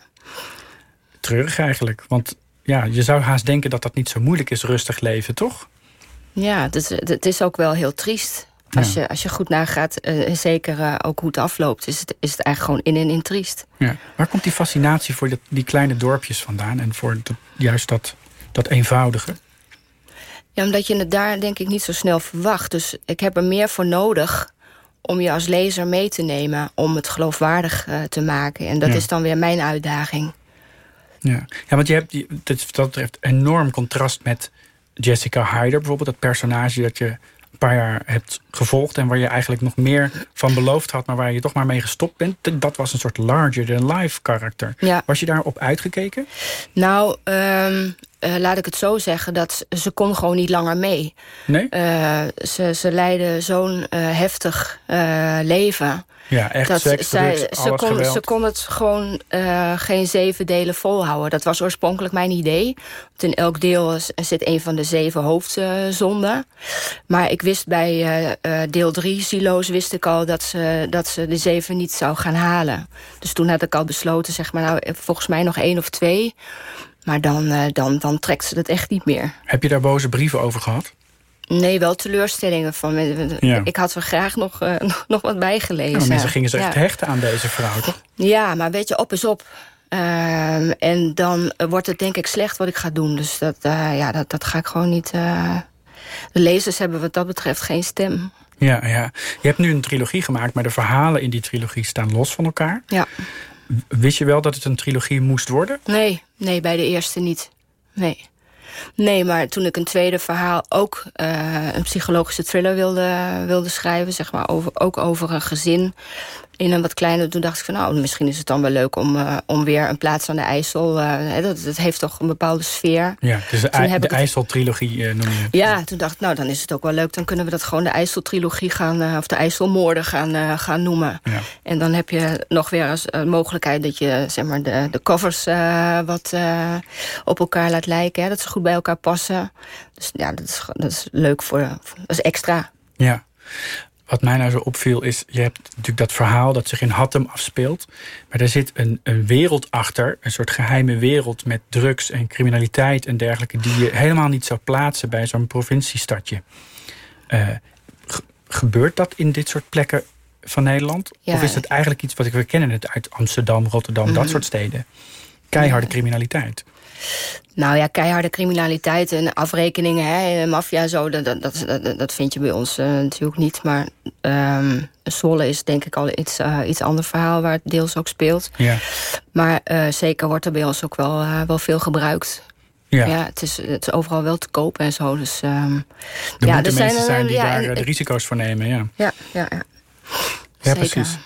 Treurig eigenlijk. Want ja, je zou haast denken dat dat niet zo moeilijk is, rustig leven, toch? Ja, het is, het is ook wel heel triest. Als, Ja. je, als je goed nagaat, eh, zeker eh, ook hoe het afloopt... Is het, is het eigenlijk gewoon in en in triest. Ja. Waar komt die fascinatie voor die kleine dorpjes vandaan? En voor juist dat, dat eenvoudige? Ja, omdat je het daar denk ik niet zo snel verwacht. Dus ik heb er meer voor nodig om je als lezer mee te nemen... om het geloofwaardig eh, te maken. En dat Ja. is dan weer mijn uitdaging. Ja, ja want je hebt die, dat, dat betreft enorm contrast met Jessica Hyder bijvoorbeeld. Dat personage dat je een paar jaar hebt gevolgd... en waar je eigenlijk nog meer van beloofd had... maar waar je toch maar mee gestopt bent. Dat- was een soort larger-than-life karakter. Ja. Was je daarop uitgekeken? Nou, ehm, eh, laat ik het zo zeggen, dat ze- ze kon gewoon niet langer mee. Nee? Eh, ze, ze leidde zo'n eh, heftig leven. Ja, echt dat seks, zij, drugs, ze, kon, geweld. ze kon het gewoon geen zeven delen volhouden. Dat was oorspronkelijk mijn idee. Want in elk deel zit een van de zeven hoofdzonden. maar ik wist bij deel drie, Silo's, wist ik al dat ze, dat ze de zeven niet zou gaan halen. Dus toen had ik al besloten, zeg maar, nou, volgens mij nog één of twee. Maar dan, eh, dan, dan trekt ze het echt niet meer. Heb je daar boze brieven over gehad? Nee, wel teleurstellingen van. Ja. Ik had er graag nog, eh, nog, nog wat bijgelezen. Ja, maar mensen gingen zich Ja. echt hechten aan deze vrouw, toch? Ja, maar weet je, op is op. Ehm, en dan eh, wordt het denk ik slecht wat ik ga doen. Dus dat, ja, dat, dat ga ik gewoon niet... De lezers hebben wat dat betreft geen stem. Ja, ja. Je hebt nu een trilogie gemaakt, maar de verhalen in die trilogie staan los van elkaar. Ja. Wist je wel dat het een trilogie moest worden? Nee, nee, bij de eerste niet. Nee. Nee, maar toen ik een tweede verhaal ook eh, een psychologische thriller wilde, wilde schrijven, zeg maar, over, ook over een gezin in een wat kleiner, toen dacht ik van nou, misschien is het dan wel leuk om, eh, om weer een plaats aan de IJssel. hè, dat, dat heeft toch een bepaalde sfeer. Ja, dus de, de het- IJssel-trilogie eh, noem je. Ja, toen dacht ik, nou, dan is het ook wel leuk. Dan kunnen we dat gewoon de IJsseltrilogie gaan, of de IJsselmoorden gaan, gaan noemen. Ja. En dan heb je nog weer als mogelijkheid dat je zeg maar, de, de covers wat op elkaar laat lijken. Hè, dat ze goed bij elkaar passen. Dus ja, dat is, dat is leuk voor, dat is extra. Ja. Wat mij nou zo opviel is, je hebt natuurlijk dat verhaal dat zich in Hattem afspeelt. Maar er zit een, een wereld achter, een soort geheime wereld met drugs en criminaliteit en dergelijke, die je helemaal niet zou plaatsen bij zo'n provinciestadje. Eh, ge- gebeurt dat in dit soort plekken van Nederland? Ja. Of is het eigenlijk iets wat ik we kennen het uit Amsterdam, Rotterdam, dat Mhm. soort steden? Keiharde criminaliteit. Nou ja, keiharde criminaliteit en afrekeningen, hè, en maffia en zo, dat, dat, dat, vind je bij ons eh, natuurlijk niet. Maar Zwolle is denk ik al iets, eh, iets ander verhaal waar het deels ook speelt. Ja. Maar eh, zeker wordt er bij ons ook wel, eh, wel veel gebruikt. Ja. het, is, het is overal wel te kopen en zo. Dus, ehm, Er ja, moeten er mensen eh, zijn die ja, daar en- eh, de risico's voor nemen, ja. Ja, ja, ja. Ja, precies.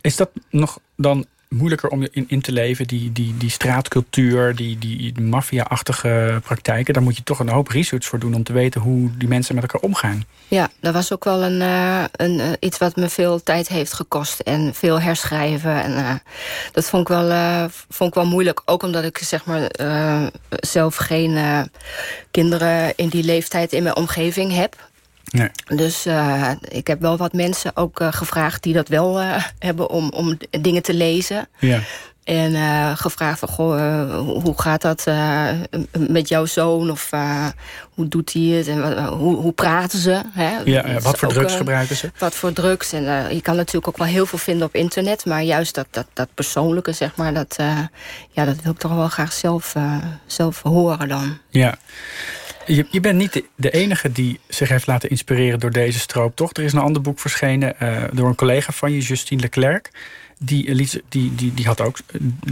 Is dat nog dan moeilijker om in, in te leven, die, die, die straatcultuur, die, die maffia-achtige praktijken? Daar moet je toch een hoop research voor doen om te weten hoe die mensen met elkaar omgaan. Ja, dat was ook wel een, eh, een, eh, iets wat me veel tijd heeft gekost. En veel herschrijven. En eh, dat vond ik, wel, vond ik wel moeilijk. Ook omdat ik zeg maar, zelf geen kinderen in die leeftijd in mijn omgeving heb. Nee. Dus uh, ik heb wel wat mensen ook uh, gevraagd die dat wel uh, hebben om, om dingen te lezen. Ja. En gevraagd van, goh, hoe gaat dat met jouw zoon? Of hoe doet hij het? En hoe, hoe praten ze? Hè? Ja, wat voor ook, drugs gebruiken ze? Wat voor drugs. En je kan natuurlijk ook wel heel veel vinden op internet. Maar juist dat, dat, dat persoonlijke, zeg maar, dat, ja, dat wil ik toch wel graag zelf, zelf horen dan. Ja. Je, je, bent niet de, enige die zich heeft laten inspireren door deze strooptocht. Er is een ander boek verschenen uh, door een collega van je, Justine Leclerc. Die, die, die, die had ook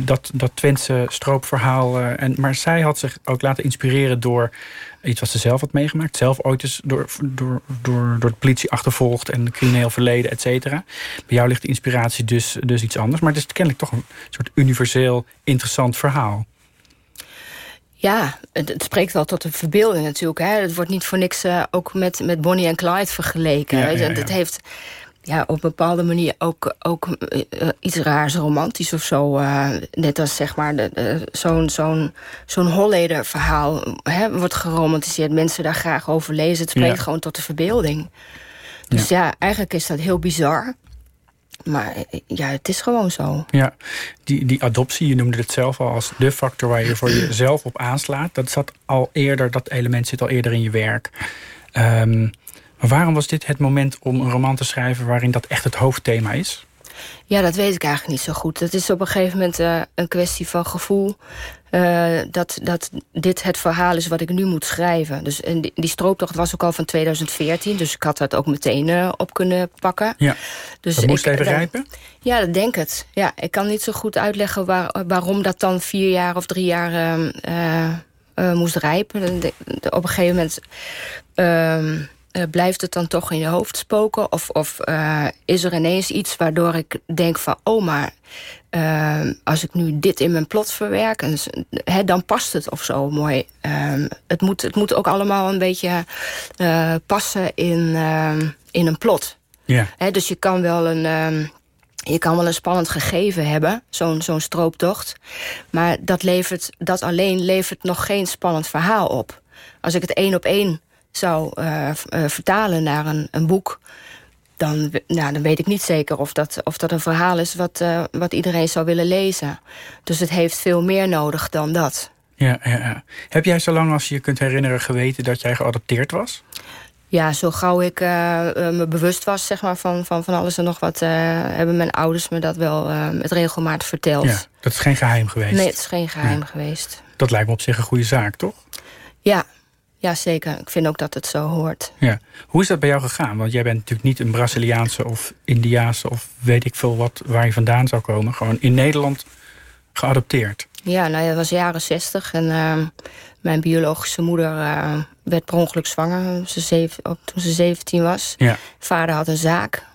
dat, dat Twentse stroopverhaal. En, maar zij had zich ook laten inspireren door iets wat ze zelf had meegemaakt. Zelf ooit eens door, door, door, door de politie achtervolgd en crimineel verleden, et cetera. Bij jou ligt de inspiratie dus, dus iets anders. Maar het is kennelijk toch een soort universeel interessant verhaal. Ja, het, het, spreekt wel tot de verbeelding natuurlijk. Hè. Het wordt niet voor niks uh, ook met, met Bonnie en Clyde vergeleken. Ja, ja, ja. Het heeft ja, op een bepaalde manier ook, ook uh, iets raars romantisch of zo. Uh, net als zeg maar zo'n zo'n zo'n Holleder verhaal hè, wordt geromantiseerd. Mensen daar graag over lezen. Het spreekt gewoon tot de verbeelding. Dus ja. eigenlijk is dat heel bizar. Maar ja, het is gewoon zo. Ja, die, die adoptie, je noemde het zelf al als de factor waar je voor jezelf op aanslaat. Dat zat al eerder, dat element zit al eerder in je werk. Um, maar waarom was dit het moment om een roman te schrijven waarin dat echt het hoofdthema is? Ja, dat weet ik eigenlijk niet zo goed. Het is op een gegeven moment uh, een kwestie van gevoel. Uh, dat, dat dit het verhaal is wat ik nu moet schrijven. Dus en die, die strooptocht was ook al van 2014. Dus ik had dat ook meteen uh, op kunnen pakken. Ja, dus dat moest ik, even rijpen? Ja, dat denk het. Ja, ik kan niet zo goed uitleggen waar, waarom dat dan vier jaar of drie jaar uh, moest rijpen. Op een gegeven moment... Ehm, uh, blijft het dan toch in je hoofd spoken? Of, of uh, is er ineens iets waardoor ik denk van... oh, maar uh, als ik nu dit in mijn plot verwerk... En, he, dan past het of zo mooi. het, moet, het moet ook allemaal een beetje passen in, in een plot. Ja. He, dus je kan wel een... je kan wel een spannend gegeven hebben, zo'n zo'n strooptocht. Maar dat, levert, dat alleen levert nog geen spannend verhaal op. Als ik het één op één zou uh, uh, vertalen naar een, een boek... Dan, nou, dan weet ik niet zeker of dat, of dat een verhaal is wat, uh, wat iedereen zou willen lezen. Dus het heeft veel meer nodig dan dat. Ja, ja, ja. Heb jij zo lang als je je kunt herinneren geweten dat jij geadopteerd was? Ja, zo gauw ik me bewust was zeg maar, van, van, van alles en nog wat... hebben mijn ouders me dat wel met regelmaat verteld. Ja, dat is geen geheim geweest? Nee, het is geen geheim ja. geweest. Dat lijkt me op zich een goede zaak, toch? Ja, ja, zeker. Ik vind ook dat het zo hoort. Ja. Hoe is dat bij jou gegaan? Want jij bent natuurlijk niet een Braziliaanse of Indiaanse... of weet ik veel wat waar je vandaan zou komen. Gewoon in Nederland geadopteerd. Ja, nou, dat was jaren zestig. En uh, mijn biologische moeder uh, werd per ongeluk zwanger ze zeven, toen ze 17 was. Ja. Vader had een zaak.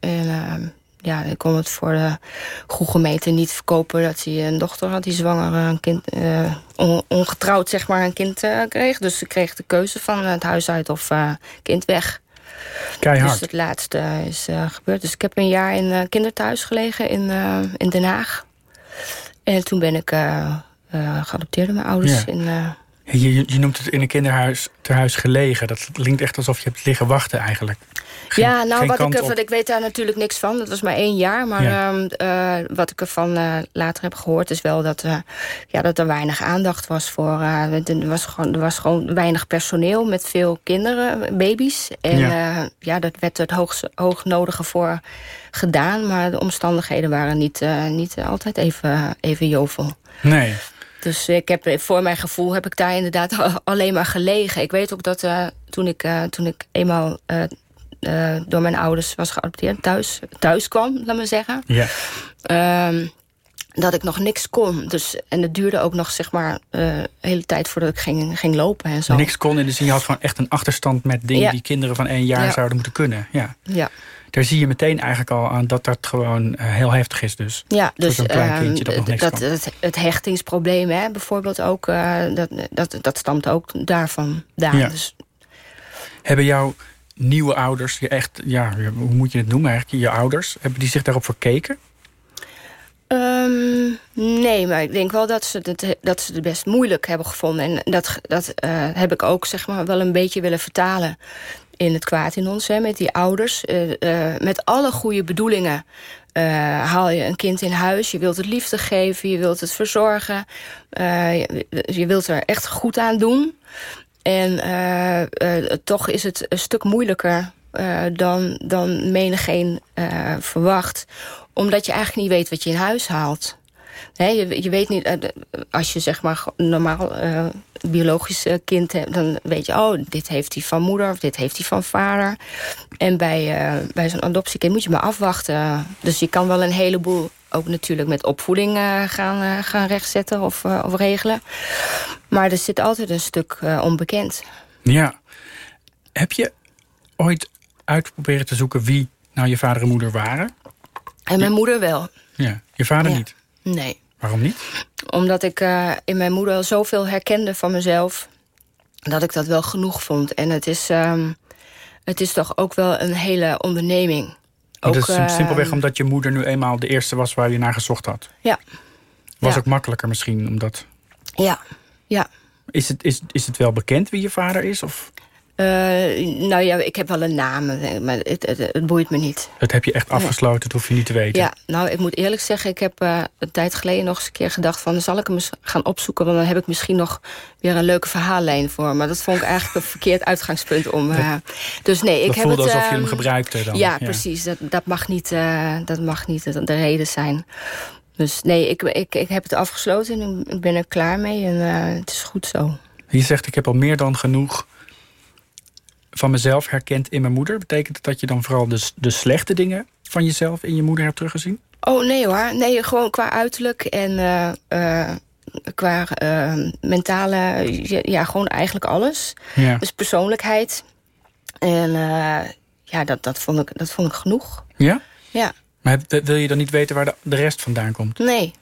En uh, ja, ik kon het voor de goede gemeente niet verkopen... dat hij een dochter had die zwanger een kind, uh, on, ongetrouwd zeg maar, een kind uh, kreeg. Dus ze kreeg de keuze van het huis uit of uh, kind weg. Keihard. Dus het laatste is gebeurd. Dus ik heb een jaar in kinderthuis gelegen in, in Den Haag. En toen ben ik geadopteerd door mijn ouders Ja. in... Je, je, noemt het in een kinderhuis huis gelegen. Dat klinkt echt alsof je hebt liggen wachten eigenlijk. Geen- ja, nou, wat ik, op. want ik weet daar natuurlijk niks van. Dat was maar één jaar. Maar Ja. ehm, eh, wat ik ervan eh, later heb gehoord... is wel dat, eh, ja, dat er weinig aandacht was voor... er, was gewoon, er was gewoon weinig personeel met veel kinderen, baby's. En Ja. ja, dat werd het hoogst, hoognodige voor gedaan. Maar de omstandigheden waren niet, niet altijd even, even jovel. Nee. Dus ik heb, voor mijn gevoel heb ik daar inderdaad alleen maar gelegen. Ik weet ook dat eh, toen, ik, eh, toen ik eenmaal eh, door mijn ouders was geadopteerd... thuis, thuis kwam, laat maar zeggen... Ja. ehm, dat ik nog niks kon. Dus, en het duurde ook nog zeg maar eh, de hele tijd voordat ik ging, ging lopen en zo. Niks kon in de zin, je had gewoon echt een achterstand met dingen Ja. die kinderen van één jaar Ja. zouden moeten kunnen. Ja. Ja. Daar zie je meteen eigenlijk al aan dat dat gewoon eh, heel heftig is dus. Ja, dus zo'n klein ehm, kindje dat nog niks dat, kan. het, het hechtingsprobleem hè, bijvoorbeeld ook... eh, dat, dat, dat stamt ook daarvan. Daar. Ja. Dus Hebben jouw nieuwe ouders, je echt, ja, hoe moet je het noemen eigenlijk, je ouders, hebben die zich daarop verkeken? Ehm, nee, maar ik denk wel dat ze, het, dat ze het best moeilijk hebben gevonden. En dat, dat eh, heb ik ook zeg maar, wel een beetje willen vertalen in het kwaad in ons, hè, met die ouders. Uh, met alle goede bedoelingen haal je een kind in huis. Je wilt het liefde geven, je wilt het verzorgen. Je, je, wilt er echt goed aan doen. En toch is het een stuk moeilijker dan, dan menigeen verwacht. Omdat je eigenlijk niet weet wat je in huis haalt je, je weet niet, eh, als je zeg maar normaal uh, biologisch kind hebt... dan weet je, oh, dit heeft hij van moeder of dit heeft hij van vader. En bij, bij zo'n adoptiekind moet je maar afwachten. Dus je kan wel een heleboel ook natuurlijk met opvoeding gaan, gaan rechtzetten of, of regelen. Maar er zit altijd een stuk onbekend. Ja. Heb je ooit uitgeprobeerd te zoeken wie nou je vader en moeder waren? En mijn moeder wel. Ja, je vader niet? Nee. Waarom niet? Omdat ik uh, in mijn moeder zoveel herkende van mezelf... dat ik dat wel genoeg vond. En het is, um, het is toch ook wel een hele onderneming. Ook, dat is uh, simpelweg omdat je moeder nu eenmaal de eerste was... waar je naar gezocht had? Ja. Was ja. ook makkelijker misschien, omdat... Ja, ja. Is het, is, is het wel bekend wie je vader is? Of? Uh, nou ja, ik heb wel een naam, maar het, het, het, boeit me niet. Het heb je echt afgesloten, dat hoef je niet te weten. Ja, nou, ik moet eerlijk zeggen, ik heb uh, een tijd geleden nog eens een keer gedacht... van, zal ik hem eens gaan opzoeken, want dan heb ik misschien nog weer een leuke verhaallijn voor. Maar dat vond ik eigenlijk een verkeerd uitgangspunt om... Uh, dus nee, ik dat heb voelde het, alsof je hem gebruikte dan. Ja, ja. precies. Dat, dat, mag niet, dat mag niet de, de reden zijn. Dus nee, ik, ik, ik heb het afgesloten en ik ben er klaar mee en het is goed zo. Je zegt, ik heb al meer dan genoeg van mezelf herkend in mijn moeder? Betekent het dat je dan vooral de, de slechte dingen van jezelf in je moeder hebt teruggezien? Oh nee hoor, nee, gewoon qua uiterlijk en uh, uh, qua uh, mentale, ja, gewoon eigenlijk alles. Ja. Dus persoonlijkheid. En ja, dat, dat, vond ik, dat vond ik genoeg. Ja? Ja. Maar wil je dan niet weten waar de, de rest vandaan komt? Nee.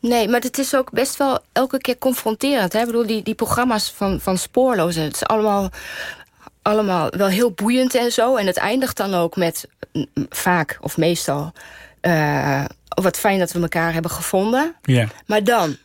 Nee, maar het is ook best wel elke keer confronterend. Hè? Ik bedoel, die, die programma's van, van Spoorloos, het is allemaal allemaal wel heel boeiend en zo. En het eindigt dan ook met, vaak of meestal... Uh, wat fijn dat we elkaar hebben gevonden. Ja. Maar dan...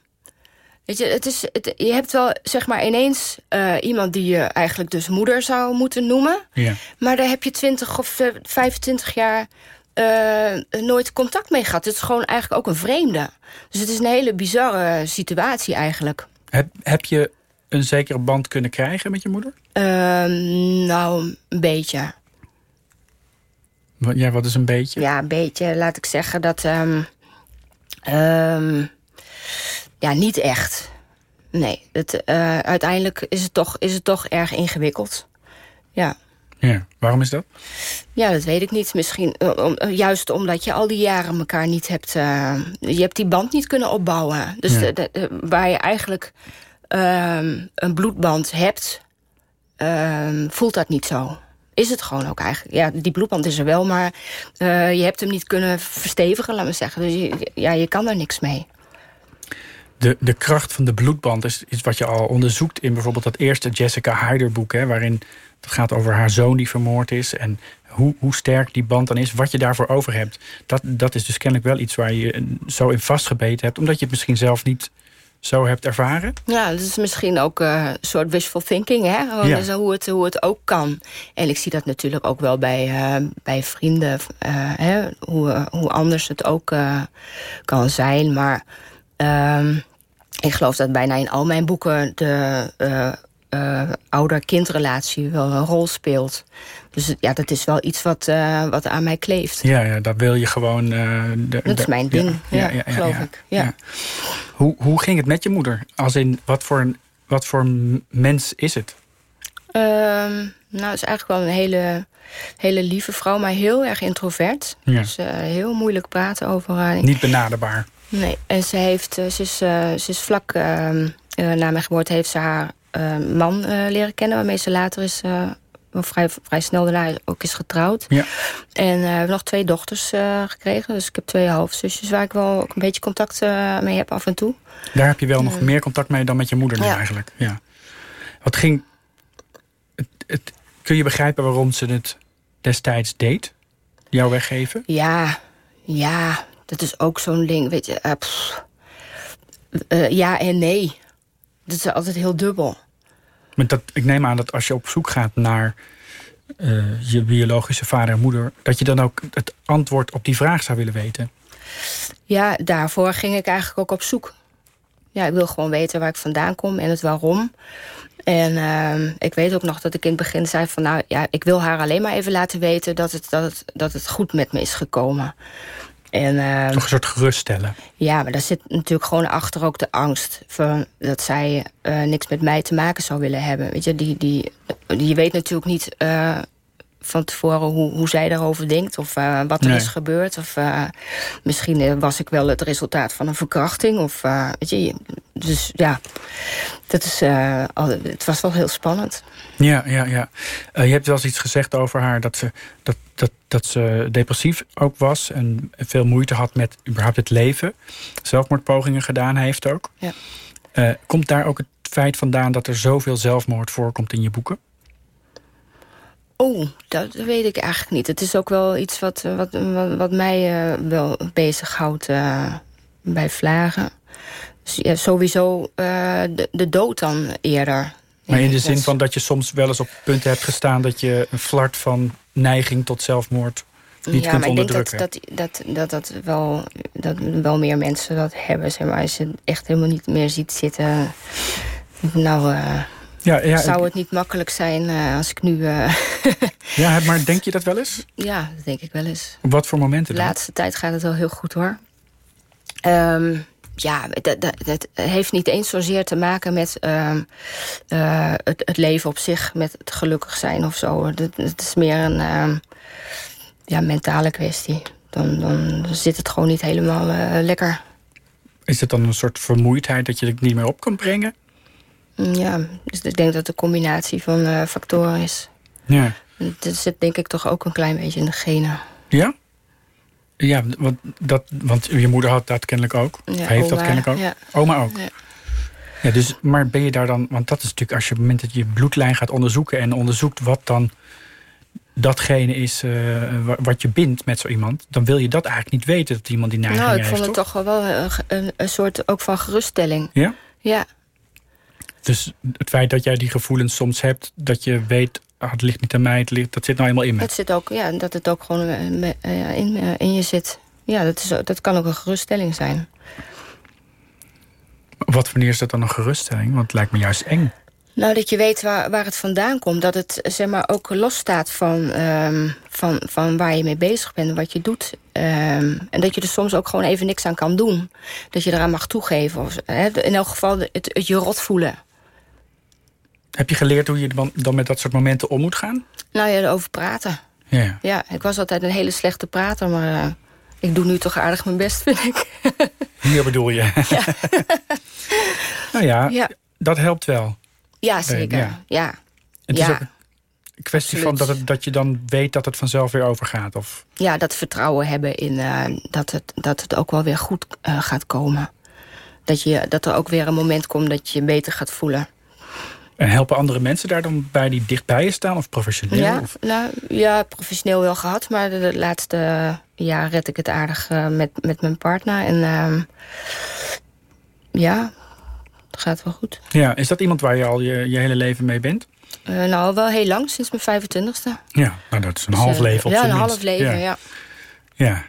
Weet je, het is, het, je hebt wel zeg maar ineens uh, iemand die je eigenlijk dus moeder zou moeten noemen. Ja. Maar daar heb je 20 of 25 jaar uh, nooit contact mee gehad. Het is gewoon eigenlijk ook een vreemde. Dus het is een hele bizarre situatie eigenlijk. Heb, heb je een zekere band kunnen krijgen met je moeder? Uh, nou, een beetje. Ja, wat is een beetje? Ja, een beetje. Laat ik zeggen dat... Um, um, ja, niet echt. Nee, het, uh, uiteindelijk is het, toch, is het toch erg ingewikkeld. Ja. Ja, waarom is dat? Ja, dat weet ik niet. Misschien om, juist omdat je al die jaren elkaar niet hebt... Uh, je hebt die band niet kunnen opbouwen. Dus Ja. de, de- waar je eigenlijk ehm, een bloedband hebt... ehm, voelt dat niet zo. Is het gewoon ook eigenlijk. Ja, die bloedband is er wel, maar eh, je hebt hem niet kunnen verstevigen, laat me zeggen. Dus je, ja, je kan er niks mee. De, de kracht van de bloedband is iets wat je al onderzoekt... in bijvoorbeeld dat eerste Jessica Hyder boek... Hè, waarin het gaat over haar zoon die vermoord is... en hoe, hoe sterk die band dan is, wat je daarvoor over hebt. Dat, dat is dus kennelijk wel iets waar je zo in vastgebeten hebt... omdat je het misschien zelf niet zo hebt ervaren. Ja, dat is misschien ook eh, een soort wishful thinking, hè? Gewoon Ja. dus hoe, het, hoe het ook kan. En ik zie dat natuurlijk ook wel bij, eh, bij vrienden, eh, hè? Hoe, hoe anders het ook kan zijn. Maar ehm, ik geloof dat bijna in al mijn boeken de ouder-kindrelatie wel een rol speelt. Dus ja, dat is wel iets wat, eh, wat aan mij kleeft. Ja, ja dat wil je gewoon... eh, de- Dat is mijn ding, ja, geloof ik, ja. Hoe, hoe ging het met je moeder? Als in, wat voor, een- wat voor mens is het? Ehm, nou, het is eigenlijk wel een hele, hele lieve vrouw, maar heel erg introvert. Dus eh, heel moeilijk praten over haar. Niet benaderbaar. Nee, en ze, heeft, ze, is, ze is vlak ehm, eh, na mijn geboorte heeft ze haar man leren kennen... waarmee ze later is, vrij, vrij snel daarna ook is getrouwd. Ja. En eh, we hebben nog twee dochters eh, gekregen. Dus ik heb twee halfzusjes waar ik wel ook een beetje contact eh, mee heb af en toe. Daar heb je wel nog meer contact mee dan met je moeder nu Ja. eigenlijk. Ja. Wat ging... Het, het, kun je begrijpen waarom ze het destijds deed? Jou weggeven? Ja, ja, dat is ook zo'n ding, weet je. ja en nee. Dat is altijd heel dubbel. Maar dat, ik neem aan dat als je op zoek gaat naar eh, je biologische vader en moeder... dat je dan ook het antwoord op die vraag zou willen weten? Ja, daarvoor ging ik eigenlijk ook op zoek. Ja, ik wil gewoon weten waar ik vandaan kom en het waarom. En uh, ik weet ook nog dat ik in het begin zei van... nou ja, ik wil haar alleen maar even laten weten dat het, dat dat het goed met me is gekomen. En, uh, Nog een soort geruststellen. Ja, maar daar zit natuurlijk gewoon achter ook de angst... Van dat zij uh, niks met mij te maken zou willen hebben. Weet je, die, die, die, je weet natuurlijk niet uh, van tevoren hoe, hoe zij daarover denkt... of uh, wat er nee. is gebeurd. Of uh, misschien was ik wel het resultaat van een verkrachting. Of, weet je, dus ja, dat is, al, het was wel heel spannend. Ja, ja, ja. je hebt wel eens iets gezegd over haar... dat ze, dat, dat, dat ze depressief ook was... en veel moeite had met überhaupt het leven. Zelfmoordpogingen gedaan heeft ook. Ja. komt daar ook het feit vandaan... dat er zoveel zelfmoord voorkomt in je boeken? Oh, dat weet ik eigenlijk niet. Het is ook wel iets wat, wat, wat, wat mij uh, wel bezighoudt uh, bij vlagen. Dus, ja, sowieso uh, de, de dood dan eerder. Maar in de zin van dat je soms wel eens op punten hebt gestaan... dat je een flart van neiging tot zelfmoord niet ja, kunt maar onderdrukken. Ik denk dat, dat, dat, dat, wel, dat wel meer mensen dat hebben. Zeg maar. Als je echt helemaal niet meer ziet zitten... Nou... Ja, ja, Zou het niet makkelijk zijn uh, als ik nu... Uh... ja, maar denk je dat wel eens? Ja, dat denk ik wel eens. Op wat voor momenten dan? De laatste tijd gaat het wel heel goed, hoor. Um, ja, dat, dat, dat, heeft niet eens zozeer te maken met uh, het, het, leven op zich... met het gelukkig zijn of zo. Het, is meer een ja, mentale kwestie. Dan, dan zit het gewoon niet helemaal lekker. Is het dan een soort vermoeidheid dat je het niet meer op kan brengen? Ja, dus ik denk dat het een combinatie van uh, factoren is. Ja. Het zit denk ik toch ook een klein beetje in de genen. Ja? Ja, want, dat, want je moeder had dat kennelijk ook. Ja, heeft oma, dat kennelijk ook. Ja. Oma ook. Ja. ja. dus, maar ben je daar dan... Want dat is natuurlijk als je op het moment dat je bloedlijn gaat onderzoeken... en onderzoekt wat dan datgene is uh, wat je bindt met zo iemand... dan wil je dat eigenlijk niet weten, dat iemand die neiging heeft. Nou, ik vond het toch wel een, een, een soort ook van geruststelling. Ja? Ja. Dus het feit dat jij die gevoelens soms hebt... dat je weet, ah, het ligt niet aan mij, het ligt, dat zit nou helemaal in me. Het zit ook, ja, dat het ook gewoon uh, in, uh, in je zit. Ja, dat, is, dat kan ook een geruststelling zijn. Wat wanneer is dat dan een geruststelling? Want het lijkt me juist eng. Nou, dat je weet waar, waar het vandaan komt. Dat het zeg maar, ook losstaat van, um, van, van waar je mee bezig bent, wat je doet. Um, en dat je er soms ook gewoon even niks aan kan doen. Dat je eraan mag toegeven. Of, hè, in elk geval het, het je rot voelen. Heb je geleerd hoe je dan met dat soort momenten om moet gaan? Nou ja, erover praten. Ja. ja ik was altijd een hele slechte prater, maar uh, ik doe nu toch aardig mijn best, vind ik. Hier bedoel je? Ja. nou ja, ja, dat helpt wel. Ja, zeker. Ja. ja. Het is ook een kwestie van dat, het, dat je dan weet dat het vanzelf weer overgaat? Of... Ja, dat vertrouwen hebben in uh, dat, het, dat het ook wel weer goed uh, gaat komen. Dat, je, dat er ook weer een moment komt dat je je beter gaat voelen. En helpen andere mensen daar dan bij die dichtbij je staan? Of professioneel? Ja, of? nou, ja professioneel wel gehad. Maar de, de laatste jaar red ik het aardig uh, met, met mijn partner. En uh, ja, het gaat wel goed. Ja, is dat iemand waar je al je, je hele leven mee bent? Uh, nou, wel heel lang, sinds mijn 25ste. Ja, nou, dat is een dus, half leven op Ja, een minst. half leven, ja. Ja. ja.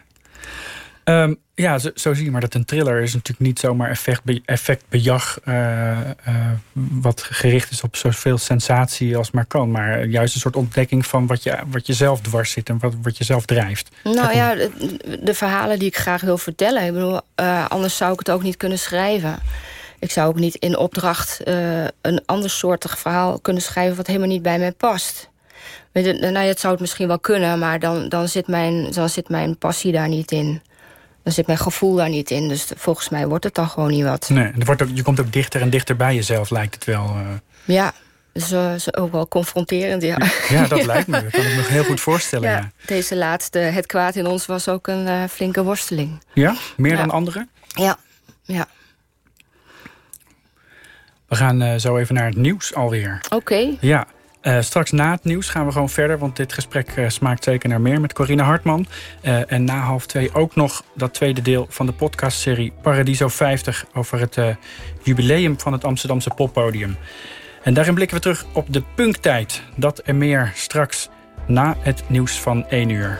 Um, ja, zo, zo, zie je maar dat een thriller is natuurlijk niet zomaar effect, effectbejag... Uh, uh, wat gericht is op zoveel sensatie als maar kan. Maar juist een soort ontdekking van wat je, wat je zelf dwars zit... en wat, wat je zelf drijft. Nou ja, de, de, verhalen die ik graag wil vertellen. Ik bedoel, uh, anders zou ik het ook niet kunnen schrijven. Ik zou ook niet in opdracht een andersoortig verhaal kunnen schrijven... wat helemaal niet bij mij past. Nou, het zou het misschien wel kunnen, maar dan, dan, zit mijn, dan zit mijn passie daar niet in. Dan zit mijn gevoel daar niet in. Dus volgens mij wordt het dan gewoon niet wat. Nee, het wordt ook, je komt ook dichter en dichter bij jezelf, lijkt het wel. Uh... Ja, dus uh, is ook wel confronterend, ja. Ja, dat lijkt me. Dat kan ik me heel goed voorstellen. Ja, ja. Deze laatste, Het kwaad in ons, was ook een uh, flinke worsteling. Ja? Meer ja. dan andere? Ja, ja. We gaan uh, zo even naar het nieuws alweer. Oké. Okay. Ja. Uh, straks na het nieuws gaan we gewoon verder, want dit gesprek uh, smaakt zeker naar meer met Corine Hartman. Uh, en na half twee ook nog dat tweede deel van de podcastserie Paradiso 50 over het jubileum van het Amsterdamse poppodium. En daarin blikken we terug op de punktijd. Dat en meer straks na het nieuws van 1 uur.